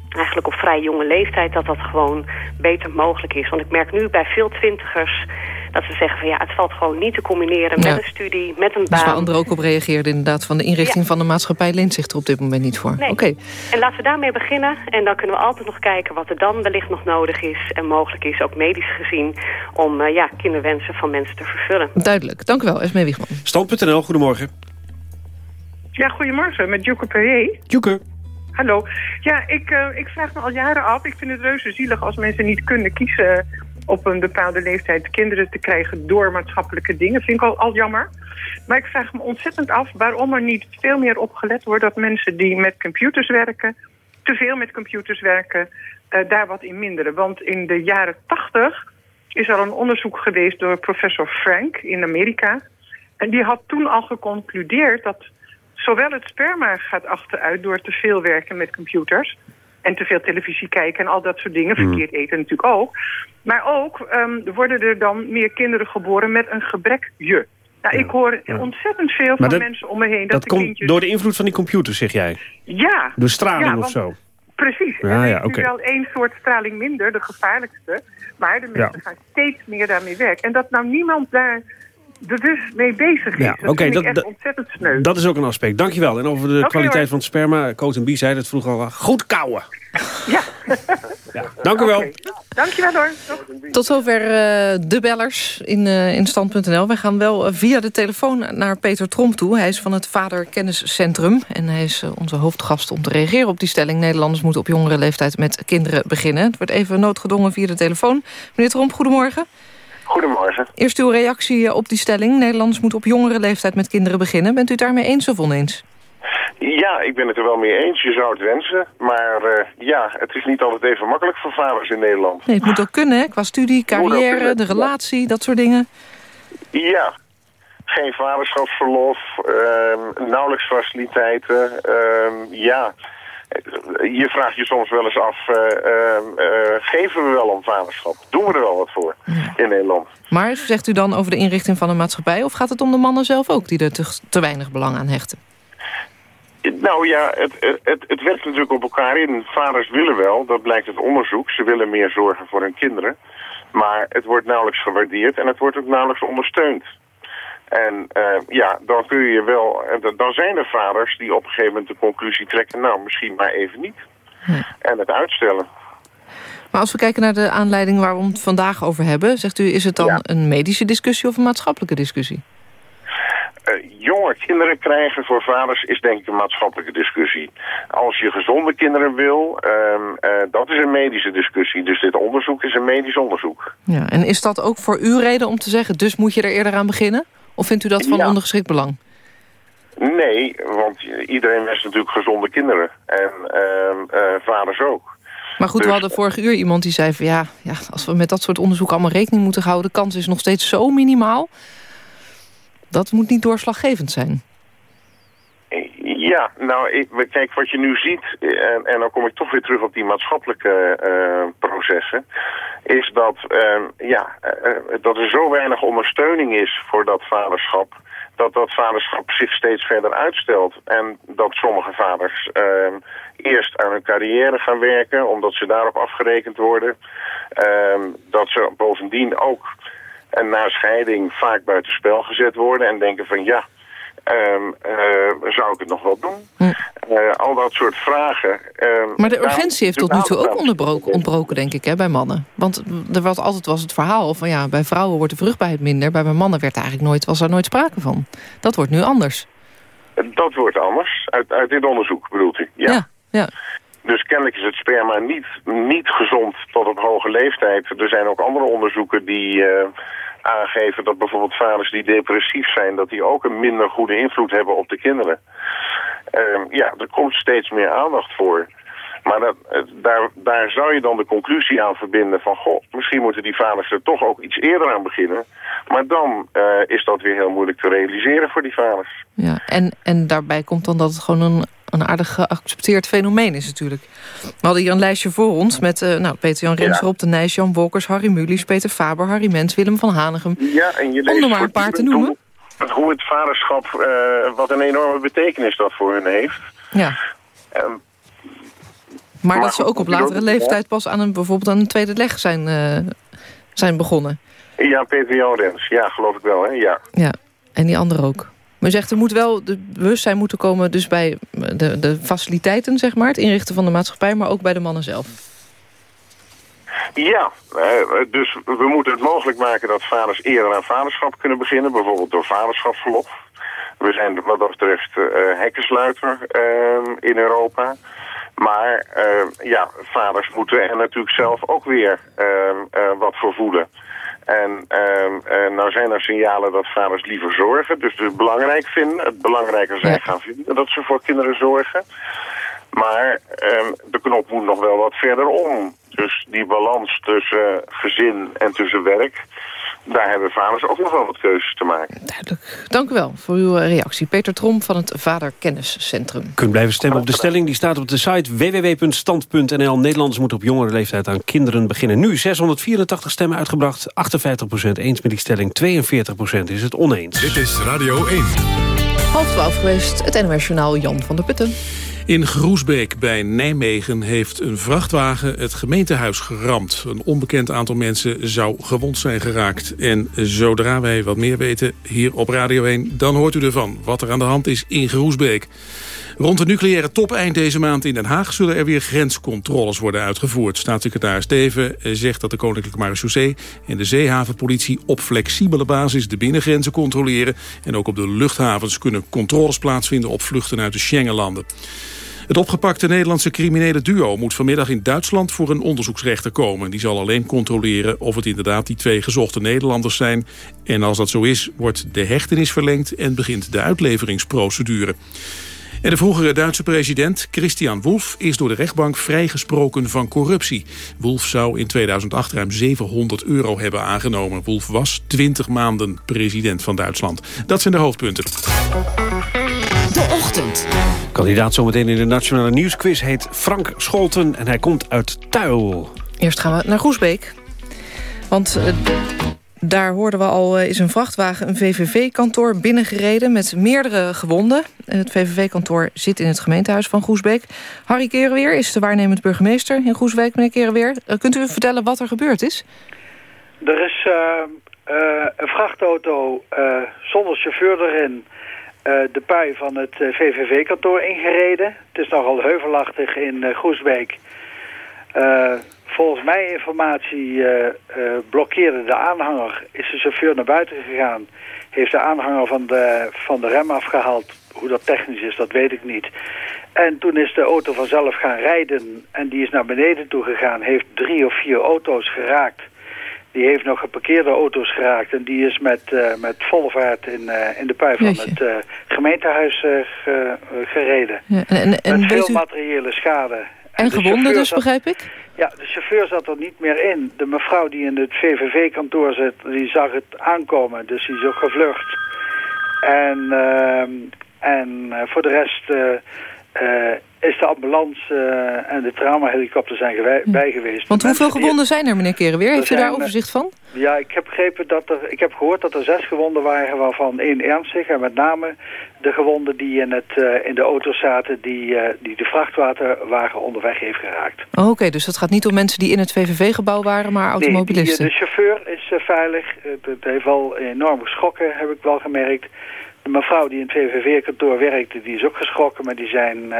eigenlijk op vrij jonge leeftijd... dat dat gewoon beter mogelijk is. Want ik merk nu bij veel twintigers dat ze zeggen van ja, het valt gewoon niet te combineren Ja. met een studie, met een Dus baan. waar anderen ook op reageerden inderdaad... van de inrichting van de maatschappij leent zich er op dit moment niet voor. Nee. Oké, En laten we daarmee beginnen. En dan kunnen we altijd nog kijken wat er dan wellicht nog nodig is... en mogelijk is, ook medisch gezien... om uh, ja, kinderwensen van mensen te vervullen. duidelijk. Dank u wel, Esmee Wiegman. Stand.nl, goedemorgen. Ja, goedemorgen, met Joeke Perrier. Joeke. Hallo. Ja, ik, uh, ik vraag me al jaren af. Ik vind het reuze zielig als mensen niet kunnen kiezen op een bepaalde leeftijd kinderen te krijgen door maatschappelijke dingen. Vind ik al, al jammer. Maar ik vraag me ontzettend af waarom er niet veel meer op gelet wordt dat mensen die met computers werken, te veel met computers werken, uh, daar wat in minderen. Want in de jaren tachtig is er een onderzoek geweest door professor Frank in Amerika. En die had toen al geconcludeerd dat zowel het sperma gaat achteruit door te veel werken met computers... en te veel televisie kijken en al dat soort dingen. Verkeerd eten natuurlijk ook. Maar ook um, worden er dan meer kinderen geboren met een gebrekje. Nou, ik hoor ontzettend veel van dat, mensen om me heen... Dat, dat komt kindjes... door de invloed van die computers, zeg jij? Ja. Door straling ja, of zo? Precies. Ja, er is ja, nu wel één soort straling minder, de gevaarlijkste. Maar de mensen gaan steeds meer daarmee werken. En dat nou niemand daar bewust mee bezig is. Ja, dat vind dat- ik echt dat- ontzettend sneu. Dat is ook een aspect. Dankjewel. En over de kwaliteit hoor. van het sperma, Coat en Bie zei het vroeger al. Goed kouwen. Ja. Dank u wel. Dankjewel hoor. Tot zover eh, de bellers in, eh, in stand.nl. Wij gaan wel eh, via de telefoon naar Peter Tromp toe. Hij is van het Vader Kenniscentrum. En hij is eh, onze hoofdgast om te reageren op die stelling. Nederlanders moeten op jongere leeftijd met kinderen beginnen. Het wordt even noodgedwongen via de telefoon. Meneer Tromp, goedemorgen. Goedemorgen. Eerst uw reactie eh, op die stelling. Nederlanders moeten op jongere leeftijd met kinderen beginnen. Bent u het daarmee eens of oneens? Ja, ik ben het er wel mee eens. Je zou het wensen. Maar eh, ja, het is niet altijd even makkelijk voor vaders in Nederland. Nee, het moet ook kunnen, hè? qua studie, Moet carrière, de relatie, dat soort dingen. Ja. Geen vaderschapsverlof, ehm, nauwelijks faciliteiten. ehm, ja. Je vraagt je soms wel eens af, eh, ehm, eh, geven we wel om vaderschap? Doen we er wel wat voor in Nederland? Maar zegt u dan over de inrichting van een maatschappij... of gaat het om de mannen zelf ook die er te, te weinig belang aan hechten? Nou ja, het, het, het werkt natuurlijk op elkaar in. Vaders willen wel, dat blijkt uit onderzoek. Ze willen meer zorgen voor hun kinderen. Maar het wordt nauwelijks gewaardeerd en het wordt ook nauwelijks ondersteund. En uh, ja, dan kun je wel... Dan zijn er vaders die op een gegeven moment de conclusie trekken... nou, misschien maar even niet. En het uitstellen. Maar als we kijken naar de aanleiding waar we het vandaag over hebben... zegt u, is het dan een medische discussie of een maatschappelijke discussie? Uh, jonge kinderen krijgen voor vaders is denk ik een maatschappelijke discussie. Als je gezonde kinderen wil, um, uh, dat is een medische discussie. Dus dit onderzoek is een medisch onderzoek. Ja, en is dat ook voor u reden om te zeggen... dus moet je er eerder aan beginnen? Of vindt u dat van Ja. ondergeschikt belang? Nee, want iedereen wenst natuurlijk gezonde kinderen. En ehm, eh, vaders ook. Maar goed, we Dus- hadden vorige uur iemand die zei van... Ja, ja, als we met dat soort onderzoek allemaal rekening moeten houden... de kans is nog steeds zo minimaal. Dat moet niet doorslaggevend zijn. Ja, nou, kijk, wat je nu ziet, eh, en, dan kom ik toch weer terug op die maatschappelijke eh, processen, is dat, eh, ja, eh, dat er zo weinig ondersteuning is voor dat vaderschap, dat dat vaderschap zich steeds verder uitstelt. En dat sommige vaders eh, eerst aan hun carrière gaan werken, omdat ze daarop afgerekend worden. Eh, dat ze bovendien ook na scheiding vaak buitenspel gezet worden en denken van ja, ehm, eh, zou ik het nog wel doen? Eh, al dat soort vragen. ehm, Maar de daar- urgentie heeft tot nu toe ook onderbroken, ontbroken, denk ik, hè, bij mannen. Want er was altijd was het verhaal van ja, bij vrouwen wordt de vruchtbaarheid minder. Bij mannen werd eigenlijk nooit, was er nooit sprake van. Dat wordt nu anders. Dat wordt anders, uit, uit dit onderzoek bedoelt u? Ja. ja. Dus kennelijk is het sperma niet, niet gezond tot op hoge leeftijd. Er zijn ook andere onderzoeken die eh, aangeven dat bijvoorbeeld vaders die depressief zijn... dat die ook een minder goede invloed hebben op de kinderen. Ehm, ja, er komt steeds meer aandacht voor. Maar dat, eh, daar, daar zou je dan de conclusie aan verbinden van... goh, misschien moeten die vaders er toch ook iets eerder aan beginnen. Maar dan eh, is dat weer heel moeilijk te realiseren voor die vaders. Ja, en, en daarbij komt dan dat het gewoon een, een aardig geaccepteerd fenomeen is natuurlijk. We hadden hier een lijstje voor ons met eh, nou, Peter-Jan Rens. Rob de Nijs, Jan Wolkers, Harry Mulisch, Peter Faber, Harry Mens, Willem van Hanegem. Ja, en je Om er maar een paar te noemen. Hoe, hoe het vaderschap, eh, wat een enorme betekenis dat voor hun heeft. Ja. Ehm, Maar, Maar dat ze ook op latere leeftijd pas aan een, bijvoorbeeld aan een tweede leg zijn, eh, zijn begonnen. ja, Peter Jan Rens, ja, geloof ik wel, hè? Ja. Ja, en die andere ook. Maar zegt, er moet wel de bewustzijn moeten komen... dus bij de, de faciliteiten, zeg maar, het inrichten van de maatschappij... maar ook bij de mannen zelf. Ja, eh, dus we moeten het mogelijk maken dat vaders eerder aan vaderschap kunnen beginnen. Bijvoorbeeld door vaderschapsverlof. We zijn wat dat betreft eh hekkensluiter eh, in Europa. Maar eh, ja, vaders moeten er natuurlijk zelf ook weer eh, eh, wat voor voelen. En eh, nou zijn er signalen dat vaders liever zorgen. Dus het belangrijk vinden, het belangrijker zijn gaan vinden dat ze voor kinderen zorgen. Maar ehm, de knop moet nog wel wat verder om. Dus die balans tussen gezin en tussen werk... daar hebben vaders ook nog wel wat keuzes te maken. Dank u wel voor uw eh, reactie. Peter Trom van het Vaderkenniscentrum. U kunt blijven stemmen op de stelling. Die staat op de site www.stand.nl. Nederlanders moeten op jongere leeftijd aan kinderen beginnen. Nu 684 stemmen uitgebracht. 58% eens met die stelling. 42% is het oneens. Dit is Radio 1. Half twaalf geweest, het NOS Journaal Jan van der Putten. In Groesbeek bij Nijmegen heeft een vrachtwagen het gemeentehuis geramd. Een onbekend aantal mensen zou gewond zijn geraakt. En zodra wij wat meer weten hier op Radio 1, dan hoort u ervan. Wat er aan de hand is in Groesbeek. Rond de nucleaire top eind deze maand in Den Haag... zullen er weer grenscontroles worden uitgevoerd. Staatssecretaris Teven zegt dat de Koninklijke Marechaussee... en de zeehavenpolitie op flexibele basis de binnengrenzen controleren... en ook op de luchthavens kunnen controles plaatsvinden... op vluchten uit de Schengenlanden. Het opgepakte Nederlandse criminele duo moet vanmiddag in Duitsland voor een onderzoeksrechter komen. Die zal alleen controleren of het inderdaad die twee gezochte Nederlanders zijn. En als dat zo is, wordt de hechtenis verlengd en begint de uitleveringsprocedure. En de vroegere Duitse president Christian Wolff is door de rechtbank vrijgesproken van corruptie. Wolff zou in 2008 ruim 700 euro hebben aangenomen. Wolff was 20 maanden president van Duitsland. Dat zijn de hoofdpunten. De Ochtend. Kandidaat zometeen in de Nationale Nieuwsquiz heet Frank Scholten... en hij komt uit Tuil. Eerst gaan we naar Groesbeek. Want eh, Daar hoorden we al, eh, is een vrachtwagen een VVV-kantoor binnengereden... met meerdere gewonden. Het VVV-kantoor zit in het gemeentehuis van Goesbeek. Harry Kerenweer is de waarnemend burgemeester in Goesbeek. Meneer Kerenweer, uh, kunt u vertellen wat er gebeurd is? Er is uh, uh, een vrachtauto zonder chauffeur erin... de pui van het VVV-kantoor ingereden. Het is nogal heuvelachtig in Goesbeek... Volgens mijn informatie blokkeerde de aanhanger, is de chauffeur naar buiten gegaan. Heeft de aanhanger van de, van de rem afgehaald. Hoe dat technisch is, dat weet ik niet. En toen is de auto vanzelf gaan rijden en die is naar beneden toe gegaan. Heeft drie of vier auto's geraakt. Die heeft nog geparkeerde auto's geraakt en die is met, uh, met volle vaart in, in de pui van Jeetje. het gemeentehuis ge, gereden. Ja, en, en, met veel u... materiële schade. En gewonden dus, begrijp ik? Ja, de chauffeur zat er niet meer in. De mevrouw die in het VVV-kantoor zit, die zag het aankomen. Dus die is ook gevlucht. En, uh, en voor de rest is de ambulance en de traumahelikopter zijn hm. bij geweest. Want hoeveel gewonden zijn er, meneer Kerenweer? Heeft u daar overzicht van? Ja, ik heb begrepen dat er, ik heb gehoord dat er zes gewonden waren, waarvan één ernstig. En met name de gewonden die in, het, uh, in de auto zaten, die, uh, die de vrachtwagen onderweg heeft geraakt. Oh, Oké, okay, dus dat gaat niet om mensen die in het VVV-gebouw waren, maar automobilisten? Nee, die, de chauffeur is uh, veilig. Het heeft wel enorm geschrokken, heb ik wel gemerkt. De mevrouw die in het VVV-kantoor werkte, die is ook geschrokken, maar die zijn uh,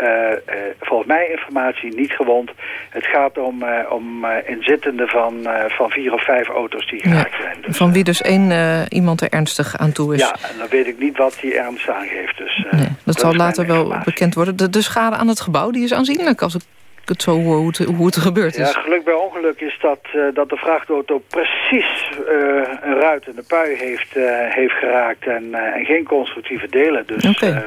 uh, volgens mij informatie niet gewond. Het gaat om, om inzittenden van, van vier of vijf auto's die geraakt ja, zijn. Dus, van wie dus één iemand er ernstig aan toe is. Ja, en dan weet ik niet wat die ernst aangeeft. Dus, nee, dat, dat zal later wel bekend worden. De, de schade aan het gebouw die is aanzienlijk als ik het zo hoor hoe het, hoe het gebeurd is. Ja, geluk bij ongeluk is dat, uh, dat de vrachtauto precies uh, een ruit in de pui heeft, uh, heeft geraakt en, en geen constructieve delen. Dus okay.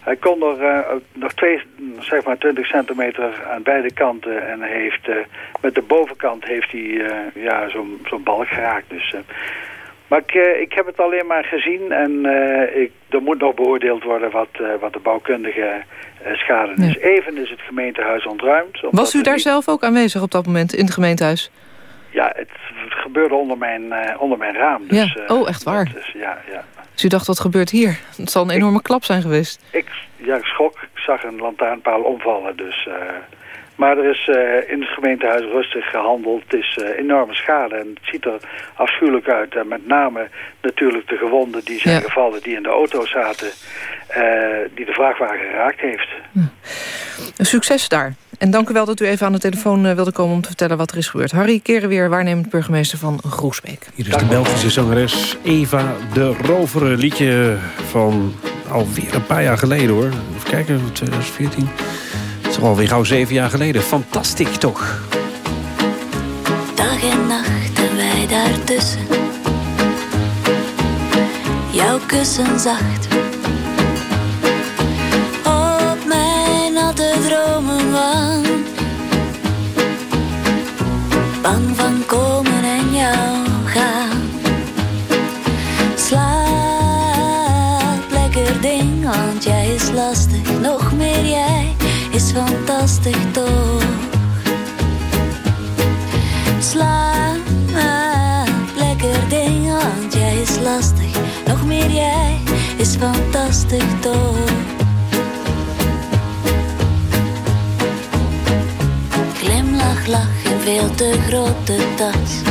hij kon er nog twee, zeg maar 20 centimeter aan beide kanten en heeft met de bovenkant heeft hij ja, zo'n zo'n balk geraakt. Dus, maar ik, ik heb het alleen maar gezien en ik, er moet nog beoordeeld worden wat, wat de bouwkundige schade is. Even is het gemeentehuis ontruimd. Was u daar niet... zelf ook aanwezig op dat moment in het gemeentehuis? Ja, het gebeurde onder mijn, uh, onder mijn raam. Dus, ja. Oh, echt waar? Dus, ja, ja. Dus u dacht, wat gebeurt hier? Het zal een enorme ik, klap zijn geweest. Ik, ja, ik schrok. Ik zag een lantaarnpaal omvallen. Dus, uh, maar er is uh, in het gemeentehuis rustig gehandeld. Het is enorme schade en het ziet er afschuwelijk uit. En met name natuurlijk de gewonden die zijn ja. gevallen die in de auto zaten. die de vrachtwagen geraakt heeft. Ja. Succes daar. En dank u wel dat u even aan de telefoon wilde komen om te vertellen wat er is gebeurd. Harry Kerenweer, waarnemend burgemeester van Groesbeek. Hier is de Belgische zangeres Eva de Rover. Liedje van alweer een paar jaar geleden hoor. Even kijken, 2014. Het is alweer gauw zeven jaar geleden. Fantastisch toch? Dag en nacht en wij daartussen. Jouw kussen zacht fantastisch toch. Slaap lekker ding, want jij is lastig. Nog meer jij is fantastisch toch. lach in veel te grote tas.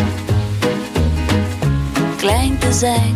Klein te zijn.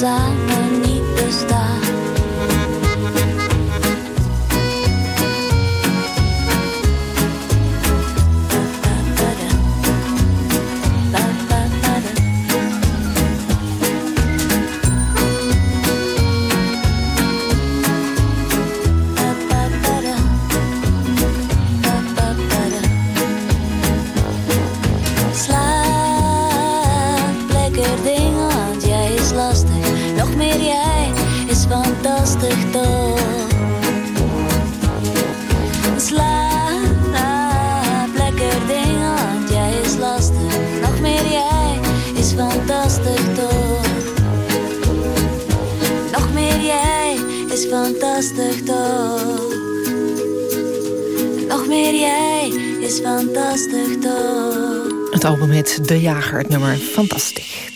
Laten fantastisch toch. Nog meer jij is fantastisch toch. Het album heet De Jager, het nummer Fantastisch.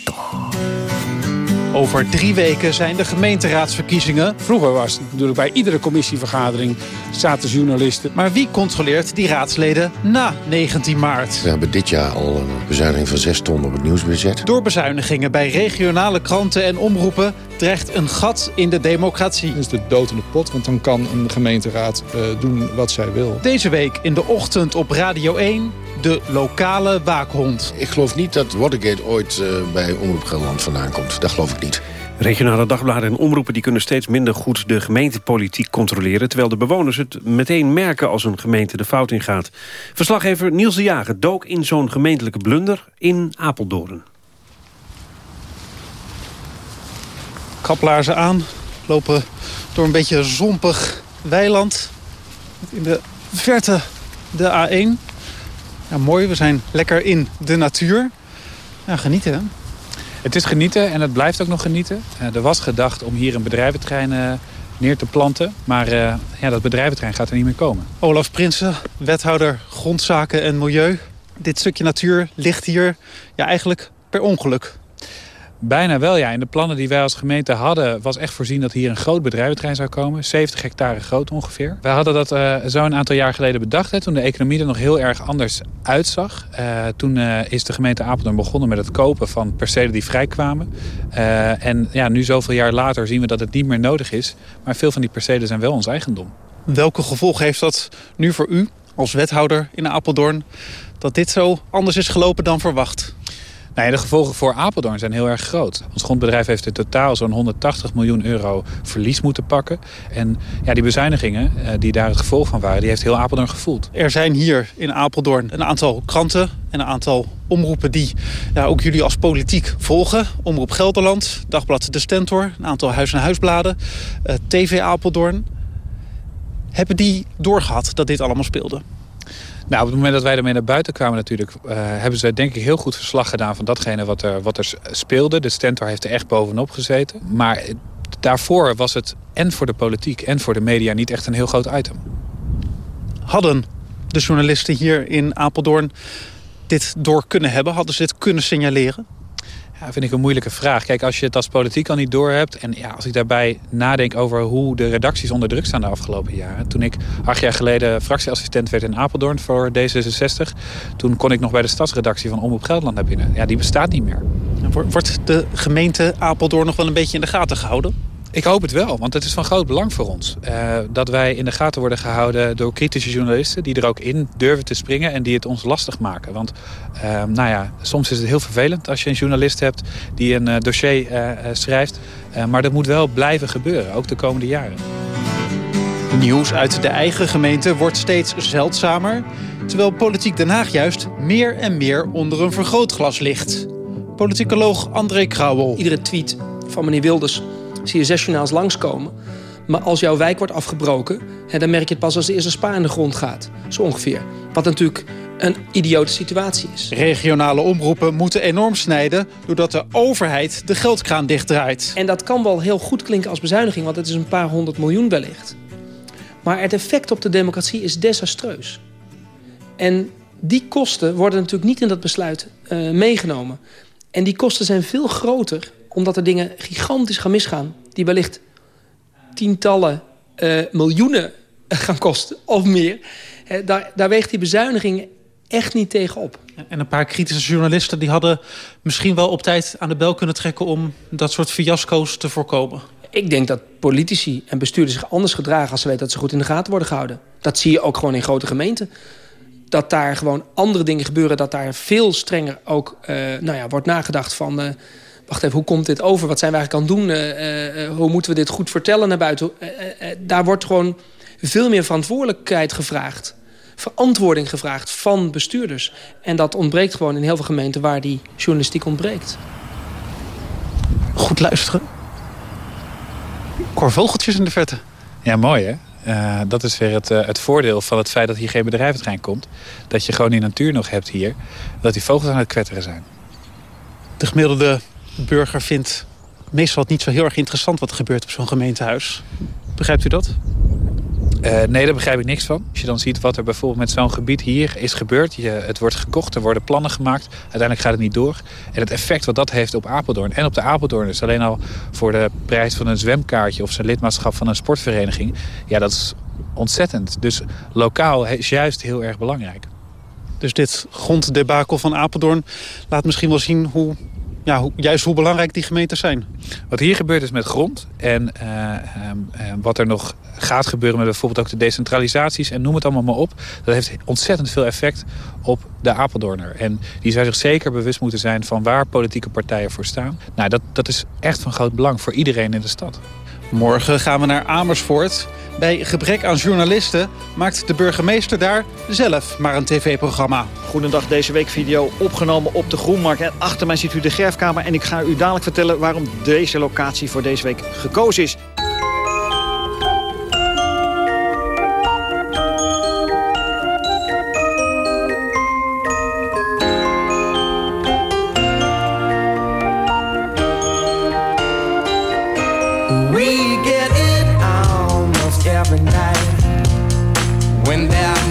Over drie weken zijn de gemeenteraadsverkiezingen. Vroeger was het natuurlijk bij iedere commissievergadering zaten journalisten. Maar wie controleert die raadsleden na 19 maart? We hebben dit jaar al een bezuiniging van 6 ton op het nieuwsbudget. Door bezuinigingen bij regionale kranten en omroepen dreigt een gat in de democratie. Dat is de dood in de pot, want dan kan een gemeenteraad uh, doen wat zij wil. Deze week in de ochtend op Radio 1 de lokale waakhond. Ik geloof niet dat Watergate ooit uh, bij Omroep Gelderland vandaan komt. Dat geloof ik niet. Regionale dagbladen en omroepen die kunnen steeds minder goed de gemeentepolitiek controleren... terwijl de bewoners het meteen merken als een gemeente de fout ingaat. Verslaggever Niels de Jager dook in zo'n gemeentelijke blunder in Apeldoorn. Kaplaarzen aan, lopen door een beetje zompig weiland. In de verte de A1. Ja, mooi, we zijn lekker in de natuur. Ja, genieten, hè? Het is genieten en het blijft ook nog genieten. Uh, er was gedacht om hier een bedrijventrein uh, neer te planten. Maar uh, ja, dat bedrijventrein gaat er niet meer komen. Olaf Prinsen, wethouder grondzaken en milieu. Dit stukje natuur ligt hier ja, eigenlijk per ongeluk. Bijna wel, ja. In de plannen die wij als gemeente hadden... was echt voorzien dat hier een groot bedrijventrein zou komen. 70 hectare groot ongeveer. Wij hadden dat uh, zo een aantal jaar geleden bedacht... Hè, toen de economie er nog heel erg anders uitzag. Uh, toen uh, is de gemeente Apeldoorn begonnen met het kopen van percelen die vrijkwamen. en ja, nu zoveel jaar later zien we dat het niet meer nodig is. Maar veel van die percelen zijn wel ons eigendom. Welke gevolgen heeft dat nu voor u als wethouder in Apeldoorn... dat dit zo anders is gelopen dan verwacht? Nee, de gevolgen voor Apeldoorn zijn heel erg groot. Ons grondbedrijf heeft in totaal zo'n 180 miljoen euro verlies moeten pakken. En ja, die bezuinigingen eh, die daar het gevolg van waren, die heeft heel Apeldoorn gevoeld. Er zijn hier in Apeldoorn een aantal kranten en een aantal omroepen die ja, ook jullie als politiek volgen. Omroep Gelderland, Dagblad De Stentor, een aantal huis- en huisbladen, uh, TV Apeldoorn. Hebben die doorgehad dat dit allemaal speelde? Nou, op het moment dat wij ermee naar buiten kwamen natuurlijk... Uh, hebben ze denk ik heel goed verslag gedaan van datgene wat er, wat er speelde. De Stentor heeft er echt bovenop gezeten. Maar daarvoor was het en voor de politiek en voor de media niet echt een heel groot item. Hadden de journalisten hier in Apeldoorn dit door kunnen hebben? Hadden ze dit kunnen signaleren? Ja, vind ik een moeilijke vraag. Kijk, als je het als politiek al niet doorhebt... en ja, als ik daarbij nadenk over hoe de redacties onder druk staan de afgelopen jaren... toen ik acht jaar geleden fractieassistent werd in Apeldoorn voor D66... toen kon ik nog bij de stadsredactie van Omroep Gelderland naar binnen. Ja, die bestaat niet meer. Wordt de gemeente Apeldoorn nog wel een beetje in de gaten gehouden? Ik hoop het wel, want het is van groot belang voor ons. Uh, dat wij in de gaten worden gehouden door kritische journalisten... die er ook in durven te springen en die het ons lastig maken. Want uh, nou ja, soms is het heel vervelend als je een journalist hebt... die een uh, dossier schrijft. maar dat moet wel blijven gebeuren, ook de komende jaren. Nieuws uit de eigen gemeente wordt steeds zeldzamer... terwijl Politiek Den Haag juist meer en meer onder een vergrootglas ligt. Politicoloog André Krauwel. Iedere tweet van meneer Wilders zie je zes journaals langskomen. Maar als jouw wijk wordt afgebroken, hè, dan merk je het pas als de eerste spa in de grond gaat. Zo ongeveer. Wat natuurlijk een idiote situatie is. Regionale omroepen moeten enorm snijden... doordat de overheid de geldkraan dichtdraait. En dat kan wel heel goed klinken als bezuiniging... want het is een paar honderd miljoen wellicht. Maar het effect op de democratie is desastreus. En die kosten worden natuurlijk niet in dat besluit uh, meegenomen. En die kosten zijn veel groter omdat er dingen gigantisch gaan misgaan... die wellicht tientallen uh, miljoenen gaan kosten of meer... He, daar, daar weegt die bezuiniging echt niet tegen op. En een paar kritische journalisten die hadden misschien wel op tijd aan de bel kunnen trekken... om dat soort fiasco's te voorkomen. Ik denk dat politici en bestuurders zich anders gedragen... als ze weten dat ze goed in de gaten worden gehouden. Dat zie je ook gewoon in grote gemeenten. Dat daar gewoon andere dingen gebeuren. Dat daar veel strenger ook uh, nou ja, wordt nagedacht van... Uh, wacht even, hoe komt dit over? Wat zijn we eigenlijk aan het doen? Uh, uh, hoe moeten we dit goed vertellen naar buiten? Uh, daar wordt gewoon veel meer verantwoordelijkheid gevraagd. Verantwoording gevraagd van bestuurders. En dat ontbreekt gewoon in heel veel gemeenten waar die journalistiek ontbreekt. Goed luisteren. Ik hoor vogeltjes in de verte. Ja, mooi hè? Uh, dat is weer het, uh, het voordeel van het feit dat hier geen bedrijventrein komt. Dat je gewoon die natuur nog hebt hier. Dat die vogels aan het kwetteren zijn. De gemiddelde burger vindt meestal het niet zo heel erg interessant wat er gebeurt op zo'n gemeentehuis. Begrijpt u dat? Uh, nee, daar begrijp ik niks van. Als je dan ziet wat er bijvoorbeeld met zo'n gebied hier is gebeurd. Je, het wordt gekocht, er worden plannen gemaakt. Uiteindelijk gaat het niet door. En het effect wat dat heeft op Apeldoorn en op de Apeldoorners... alleen al voor de prijs van een zwemkaartje of zijn lidmaatschap van een sportvereniging... ja, dat is ontzettend. Dus lokaal is juist heel erg belangrijk. Dus dit gronddebakel van Apeldoorn laat misschien wel zien hoe ja, hoe, juist hoe belangrijk die gemeentes zijn. Wat hier gebeurt is met grond. En uh, uh, wat er nog gaat gebeuren met bijvoorbeeld ook de decentralisaties... en noem het allemaal maar op. Dat heeft ontzettend veel effect op de Apeldoorner. En die zou zich zeker bewust moeten zijn van waar politieke partijen voor staan. Nou, dat, dat is echt van groot belang voor iedereen in de stad. Morgen gaan we naar Amersfoort. Bij gebrek aan journalisten maakt de burgemeester daar zelf maar een tv-programma. Goedendag, deze week video opgenomen op de Groenmarkt. En achter mij ziet u de Gerfkamer en ik ga u dadelijk vertellen... waarom deze locatie voor deze week gekozen is. Dat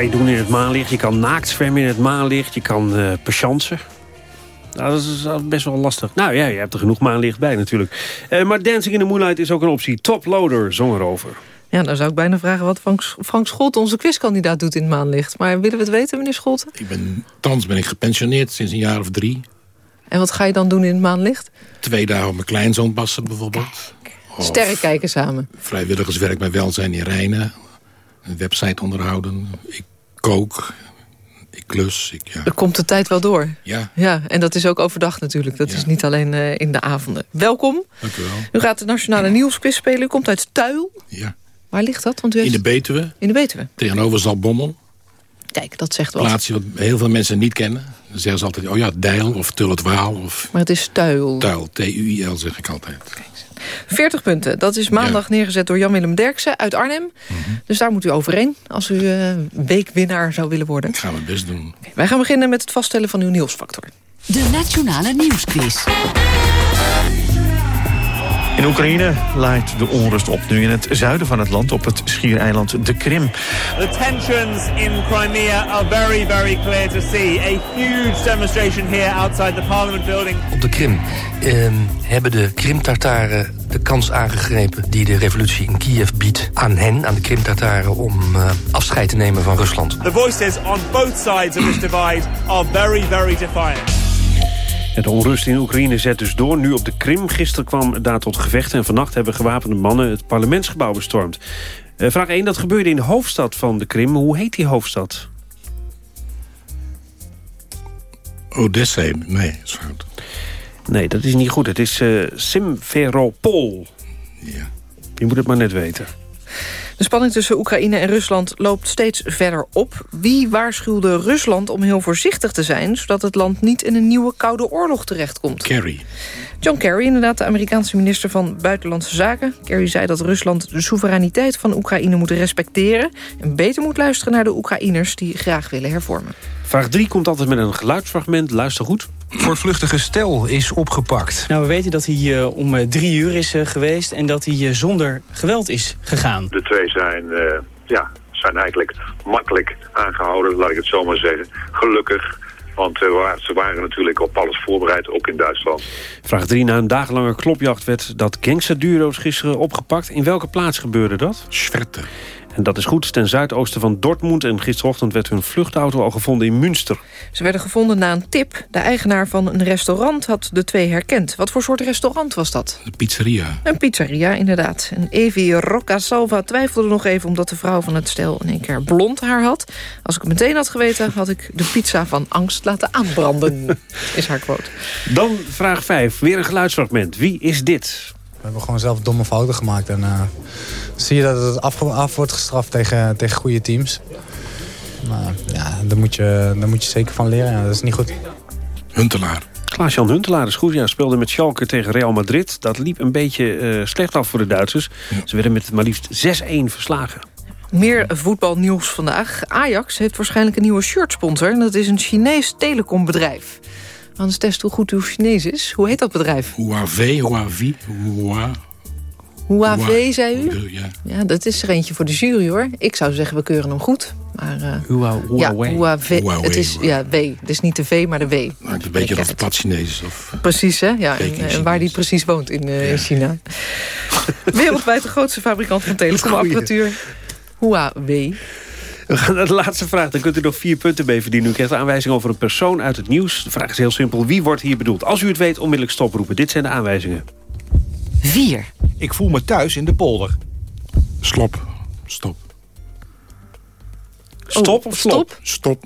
kan je doen in het maanlicht. Je kan naakt zwemmen in het maanlicht. Je kan uh. Nou, dat is best wel lastig. Nou ja, je hebt er genoeg maanlicht bij natuurlijk. Uh, maar Dancing in the Moonlight is ook een optie. Top Loader zong erover. Ja, dan zou ik bijna vragen wat Frank, Frank Scholten, onze quizkandidaat, doet in het maanlicht. Maar willen we het weten, meneer Scholten? Ik ben, thans ben ik gepensioneerd sinds een jaar of drie. En wat ga je dan doen in het maanlicht? Twee dagen op mijn kleinzoon passen bijvoorbeeld. Sterren kijken samen. Vrijwilligerswerk bij Welzijn in Rijnen. Een website onderhouden. Ik kook. Ik klus. Ik, ja. Er komt de tijd wel door. Ja. ja en dat is ook overdag natuurlijk. Dat is niet alleen uh, in de avonden. Welkom. Dank u wel. U gaat de Nationale Nieuwsquiz spelen. U komt uit Tuil. Ja. Waar ligt dat? Want u heeft... In de Betuwe. In de Betuwe. Tegenover Zaltbommel. Kijk, dat zegt wel. Plaatsje wat heel veel mensen niet kennen. Dan zeggen ze altijd, oh ja, Deil of Tulletwaal. Of... Maar het is Tuil. Tuil, T-U-I-L zeg ik altijd. 40 punten. Dat is maandag neergezet door Jan-Willem Derksen uit Arnhem. Mhm. Dus daar moet u overheen als u uh, weekwinnaar zou willen worden. Ik ga mijn best doen. Okay, wij gaan beginnen met het vaststellen van uw nieuwsfactor. De Nationale Nieuwsquiz. In Oekraïne laait de onrust op nu in het zuiden van het land op het schiereiland de Krim. The tensions in Crimea are very very clear to see. A huge demonstration here outside the parliament building. Op de Krim eh, hebben de Krim-Tartaren de kans aangegrepen die de revolutie in Kiev biedt aan hen, aan de Krim-Tartaren, om uh, afscheid te nemen van Rusland. The voices on both sides of this divide are very very defiant. De onrust in Oekraïne zet dus door. Nu op de Krim. Gisteren kwam daar tot gevechten. En vannacht hebben gewapende mannen het parlementsgebouw bestormd. Uh, vraag 1. Dat gebeurde in de hoofdstad van de Krim. Hoe heet die hoofdstad? Odessa. Nee, is fout. Nee, dat is niet goed. Het is uh, Simferopol. Ja. Je moet het maar net weten. De spanning tussen Oekraïne en Rusland loopt steeds verder op. Wie waarschuwde Rusland om heel voorzichtig te zijn... zodat het land niet in een nieuwe koude oorlog terechtkomt? Kerry. John Kerry, inderdaad de Amerikaanse minister van Buitenlandse Zaken. Kerry zei dat Rusland de soevereiniteit van Oekraïne moet respecteren... en beter moet luisteren naar de Oekraïners die graag willen hervormen. Vraag 3 komt altijd met een geluidsfragment. Luister goed. Voortvluchtige stel is opgepakt. Nou, we weten dat hij uh, om uh, drie uur is uh, geweest... en dat hij zonder geweld is gegaan. De twee zijn, ja, zijn eigenlijk makkelijk aangehouden, laat ik het zo maar zeggen. Gelukkig. Want ze waren natuurlijk op alles voorbereid, ook in Duitsland. Vraag 3. Na een dagenlange klopjacht werd dat gangsterduo's gisteren opgepakt. In welke plaats gebeurde dat? Schwerte. En dat is goed, ten zuidoosten van Dortmund. En gisterochtend werd hun vluchtauto al gevonden in Münster. Ze werden gevonden na een tip. De eigenaar van een restaurant had de twee herkend. Wat voor soort restaurant was dat? Een pizzeria. Een pizzeria, inderdaad. En Evi Roccasalva twijfelde nog even... omdat de vrouw van het stel in één keer blond haar had. Als ik het meteen had geweten, had ik de pizza van angst laten aanbranden. is haar quote. Dan vraag 5, weer een geluidsfragment. Wie is dit? We hebben gewoon zelf domme fouten gemaakt. En uh, zie je dat het af, af, wordt gestraft tegen, tegen goede teams. Maar ja, daar moet, je, daar moet je zeker van leren. Ja, dat is niet goed. Huntelaar. Klaas-Jan Huntelaar is goed. Ja, speelde met Schalke tegen Real Madrid. Dat liep een beetje uh, slecht af voor de Duitsers. Ze werden met maar liefst 6-1 verslagen. Meer voetbalnieuws vandaag. Ajax heeft waarschijnlijk een nieuwe shirtsponsor. En dat is een Chinees telecombedrijf. Anders test hoe goed uw Chinees is. Hoe heet dat bedrijf? Huawei, Huawei, Huawei. Huawei, zei u? Ja. ja, dat is er eentje voor de jury, hoor. Ik zou zeggen, we keuren hem goed. Maar, uh, Huawei. Ja, Huawei. Het is ja, W. Het is niet de V, maar de W. Nou, het is een beetje of het plat Chinees Of precies, hè? Ja, en, en, waar die precies woont in, uh, ja. in China. Wereldwijd de grootste fabrikant van telecomapparatuur. Huawei. We gaan naar de laatste vraag. Dan kunt u nog vier punten mee verdienen. U krijgt aanwijzing over een persoon uit het nieuws. De vraag is heel simpel. Wie wordt hier bedoeld? Als u het weet, onmiddellijk stoproepen. Dit zijn de aanwijzingen. 4. Ik voel me thuis in de polder. Slop. Stop. Stop of slop? Stop,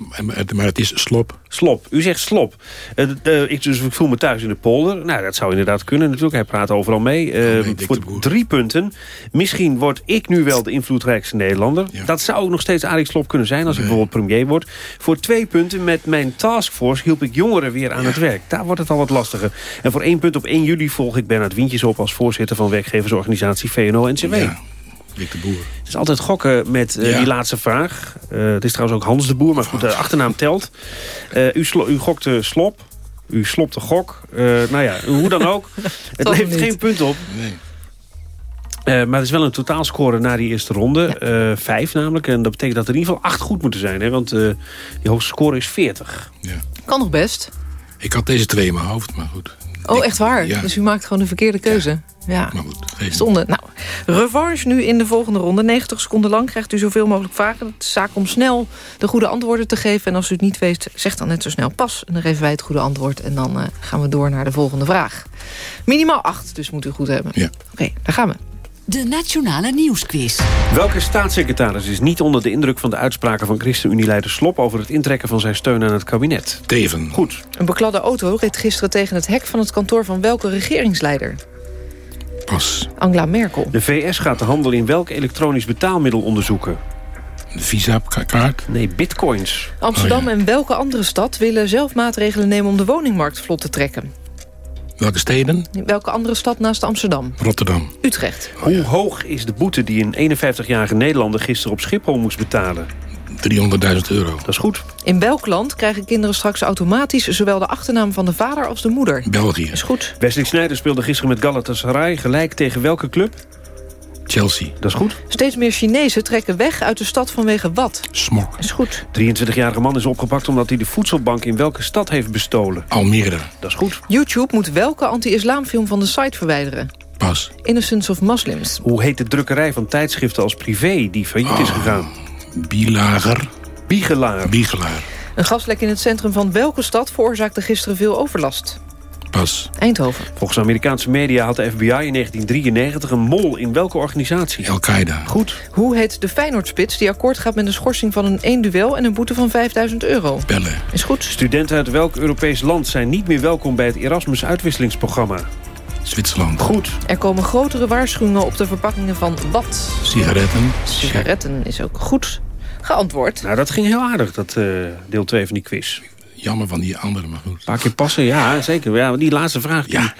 maar het is slop. Slop. U zegt slop. Uh, uh, ik, dus ik voel me thuis in de polder. Nou, dat zou inderdaad kunnen natuurlijk. Hij praat overal mee. Uh, oh, nee, voor drie punten. Misschien word ik nu wel de invloedrijkste Nederlander. Ja. Dat zou ook nog steeds Arie Slop kunnen zijn... als nee. ik bijvoorbeeld premier word. Voor twee punten met mijn taskforce hielp ik jongeren weer aan ja. het werk. Daar wordt het al wat lastiger. En voor één punt op 1 juli volg ik Bernard Wientjes op... als voorzitter van werkgeversorganisatie VNO-NCW. Ja. Dick de Boer. Het is altijd gokken met uh, ja. die laatste vraag. Uh, het is trouwens ook Hans de Boer, maar goed, de achternaam telt. Uh, u, u gokte slop. U slopte gok. nou ja, hoe dan ook. het levert niet. geen punt op. Nee. Uh, maar het is wel een totaalscore na die eerste ronde. Ja. Uh, vijf namelijk. En dat betekent dat er in ieder geval acht goed moeten zijn. Hè? Want uh, die hoogste score is 40. Ja. Kan nog best. Ik had deze twee in mijn hoofd, maar goed. Oh, echt waar? Ja. Dus u maakt gewoon de verkeerde keuze. Ja. Maar goed, Zonde. Nou, revanche nu in de volgende ronde. 90 seconden lang krijgt u zoveel mogelijk vragen. Het is zaak om snel de goede antwoorden te geven. En als u het niet weet, zeg dan net zo snel pas. En dan geven wij het goede antwoord. En dan eh, gaan we door naar de volgende vraag. Minimaal 8, dus moet u goed hebben. Ja. Oké, daar gaan we. De Nationale Nieuwsquiz. Welke staatssecretaris is niet onder de indruk van de uitspraken van ChristenUnie-leider Slop... over het intrekken van zijn steun aan het kabinet? Teven. Goed. Een bekladde auto reed gisteren tegen het hek van het kantoor van welke regeringsleider? Pas. Angela Merkel. De VS gaat de handel in welk elektronisch betaalmiddel onderzoeken? De visa-kaart? Nee, bitcoins. Amsterdam en welke andere stad willen zelf maatregelen nemen om de woningmarkt vlot te trekken? Welke steden? Welke andere stad naast Amsterdam? Rotterdam. Utrecht. Hoe hoog is de boete die een 51-jarige Nederlander gisteren op Schiphol moest betalen? 300.000 euro. Dat is goed. In welk land krijgen kinderen straks automatisch zowel de achternaam van de vader als de moeder? België. Is goed. Wesley Sneijder speelde gisteren met Galatasaray gelijk tegen welke club? Chelsea. Dat is goed. Steeds meer Chinezen trekken weg uit de stad vanwege wat? Smok. Is goed. 23-jarige man is opgepakt omdat hij de voedselbank in welke stad heeft bestolen? Almere. Dat is goed. YouTube moet welke anti-islamfilm van de site verwijderen? Pas. Innocence of Muslims. Hoe heet de drukkerij van tijdschriften als privé die failliet is gegaan? Bielager. Biegelaar. Biegelaar. Een gaslek in het centrum van welke stad veroorzaakte gisteren veel overlast? Pas. Eindhoven. Volgens Amerikaanse media had de FBI in 1993 een mol in welke organisatie? Al-Qaeda. Goed. Hoe heet de Feyenoordspits die akkoord gaat met een schorsing van een één duel en een boete van 5000 euro? Bellen. Is goed. Studenten uit welk Europees land zijn niet meer welkom bij het Erasmus uitwisselingsprogramma? Zwitserland. Goed. Er komen grotere waarschuwingen op de verpakkingen van wat? Sigaretten. Sigaretten is ook goed geantwoord. Nou, dat ging heel aardig, dat eh, deel 2 van die quiz. Jammer van die andere, maar goed. Een paar keer passen, ja, zeker. Ja, die laatste vraag. Die, Ja.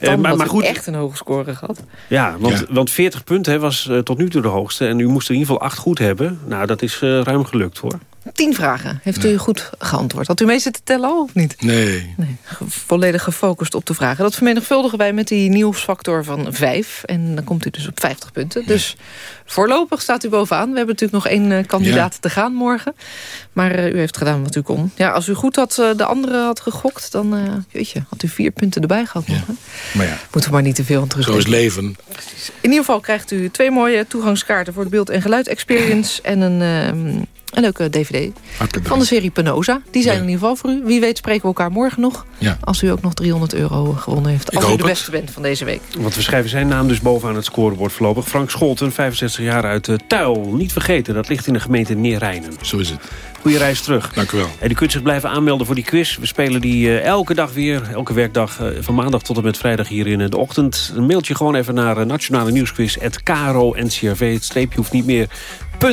Eh, maar, goed, echt een hoge score gehad. ja, want, Ja. want 40 punten hè, was eh, tot nu toe de hoogste. En u moest er in ieder geval 8 goed hebben. Nou, dat is eh, ruim gelukt, hoor. Tien vragen heeft u goed geantwoord. Had u mee zitten tellen al of niet? Nee. Nee, volledig gefocust op de vragen. Dat vermenigvuldigen wij met die nieuwsfactor van 5. En dan komt u dus op 50 punten. Dus voorlopig staat u bovenaan. We hebben natuurlijk nog één eh, kandidaat te gaan morgen. Maar eh, u heeft gedaan wat u kon. Ja, als u goed had, eh, de andere had gegokt... dan eh, jeetje, had u vier punten erbij gehad. nog, hè? Maar ja, Moeten we maar niet te veel aan terug. zo is leven. In ieder geval krijgt u twee mooie toegangskaarten... voor de beeld- en geluid-experience... en een, een leuke dvd Hartelijk van de serie Penosa. Die zijn Ja. in ieder geval voor u. Wie weet spreken we elkaar morgen nog. Ja. Als u ook nog 300 euro gewonnen heeft. Als u de het. beste bent van deze week. Want we schrijven zijn naam dus bovenaan het scorebord voorlopig. Frank Scholten, 65 jaar uit eh, Tuil. Niet vergeten, dat ligt in de gemeente Neerijnen. Zo is het. Goeie reis terug. Dank u wel. En u kunt zich blijven aanmelden voor die quiz. We spelen die eh, elke dag weer, elke werkdag... eh, van maandag tot en met vrijdag hier in eh, de ochtend. Een mailtje gewoon even naar uh, nationale nieuwsquiz... ncrv, het streepje hoeft niet meer,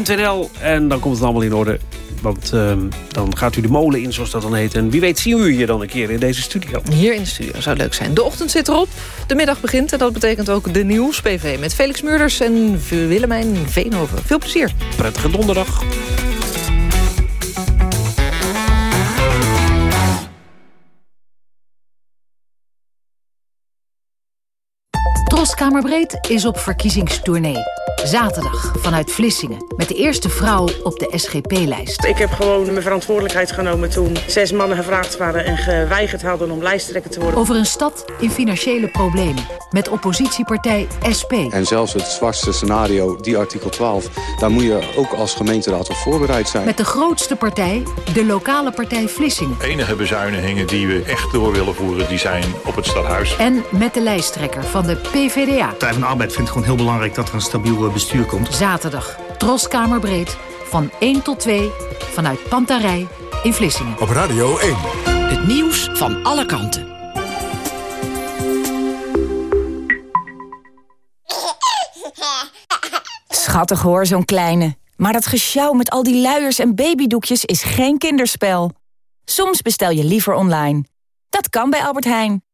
.nl. En dan komt het allemaal in orde. Want ehm, dan gaat u de molen in, zoals dat dan heet. En wie weet zien we u hier dan een keer in deze studio. Hier in de studio zou leuk zijn. De ochtend zit erop. De middag begint. En dat betekent ook de nieuws-PV. Met Felix Meurders en Willemijn Veenhoven. Veel plezier. Prettige donderdag. Troskamerbreed is op verkiezingstournee. Zaterdag vanuit Vlissingen. Met de eerste vrouw op de SGP-lijst. Ik heb gewoon mijn verantwoordelijkheid genomen toen zes mannen gevraagd waren en geweigerd hadden om lijsttrekker te worden. Over een stad in financiële problemen. Met oppositiepartij SP. En zelfs het zwartste scenario, die artikel 12... daar moet je ook als gemeenteraad op voorbereid zijn. Met de grootste partij, de lokale partij Vlissingen. De enige bezuinigingen die we echt door willen voeren, die zijn op het stadhuis. En met de lijsttrekker van de PVDA. Partij van de Arbeid vindt het gewoon heel belangrijk dat er een stabiel bestuur komt. Zaterdag, Troskamerbreed, van 1 tot 2, vanuit Pantarij in Vlissingen. Op Radio 1. Het nieuws van alle kanten. Schattig hoor, zo'n kleine. Maar dat gesjouw met al die luiers en babydoekjes is geen kinderspel. Soms bestel je liever online. Dat kan bij Albert Heijn.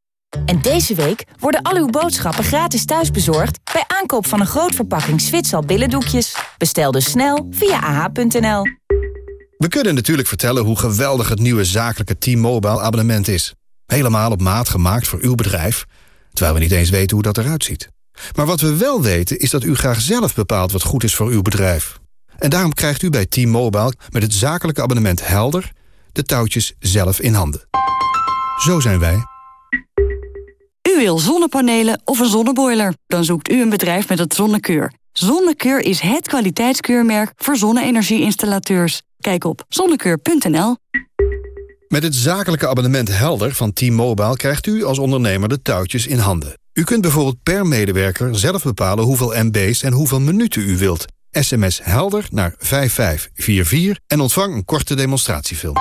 En deze week worden al uw boodschappen gratis thuisbezorgd... bij aankoop van een groot verpakking Zwitsal billendoekjes. Bestel dus snel via ah.nl. We kunnen natuurlijk vertellen hoe geweldig het nieuwe zakelijke T-Mobile abonnement is. Helemaal op maat gemaakt voor uw bedrijf, terwijl we niet eens weten hoe dat eruit ziet. Maar wat we wel weten is dat u graag zelf bepaalt wat goed is voor uw bedrijf. En daarom krijgt u bij T-Mobile met het zakelijke abonnement Helder de touwtjes zelf in handen. Zo zijn wij. Wil zonnepanelen of een zonneboiler? Dan zoekt u een bedrijf met het Zonnekeur. Zonnekeur is het kwaliteitskeurmerk voor zonne-energie-installateurs. Kijk op zonnekeur.nl. Met het zakelijke abonnement Helder van T-Mobile... krijgt u als ondernemer de touwtjes in handen. U kunt bijvoorbeeld per medewerker zelf bepalen hoeveel MB's en hoeveel minuten u wilt. SMS Helder naar 5544 en ontvang een korte demonstratiefilm.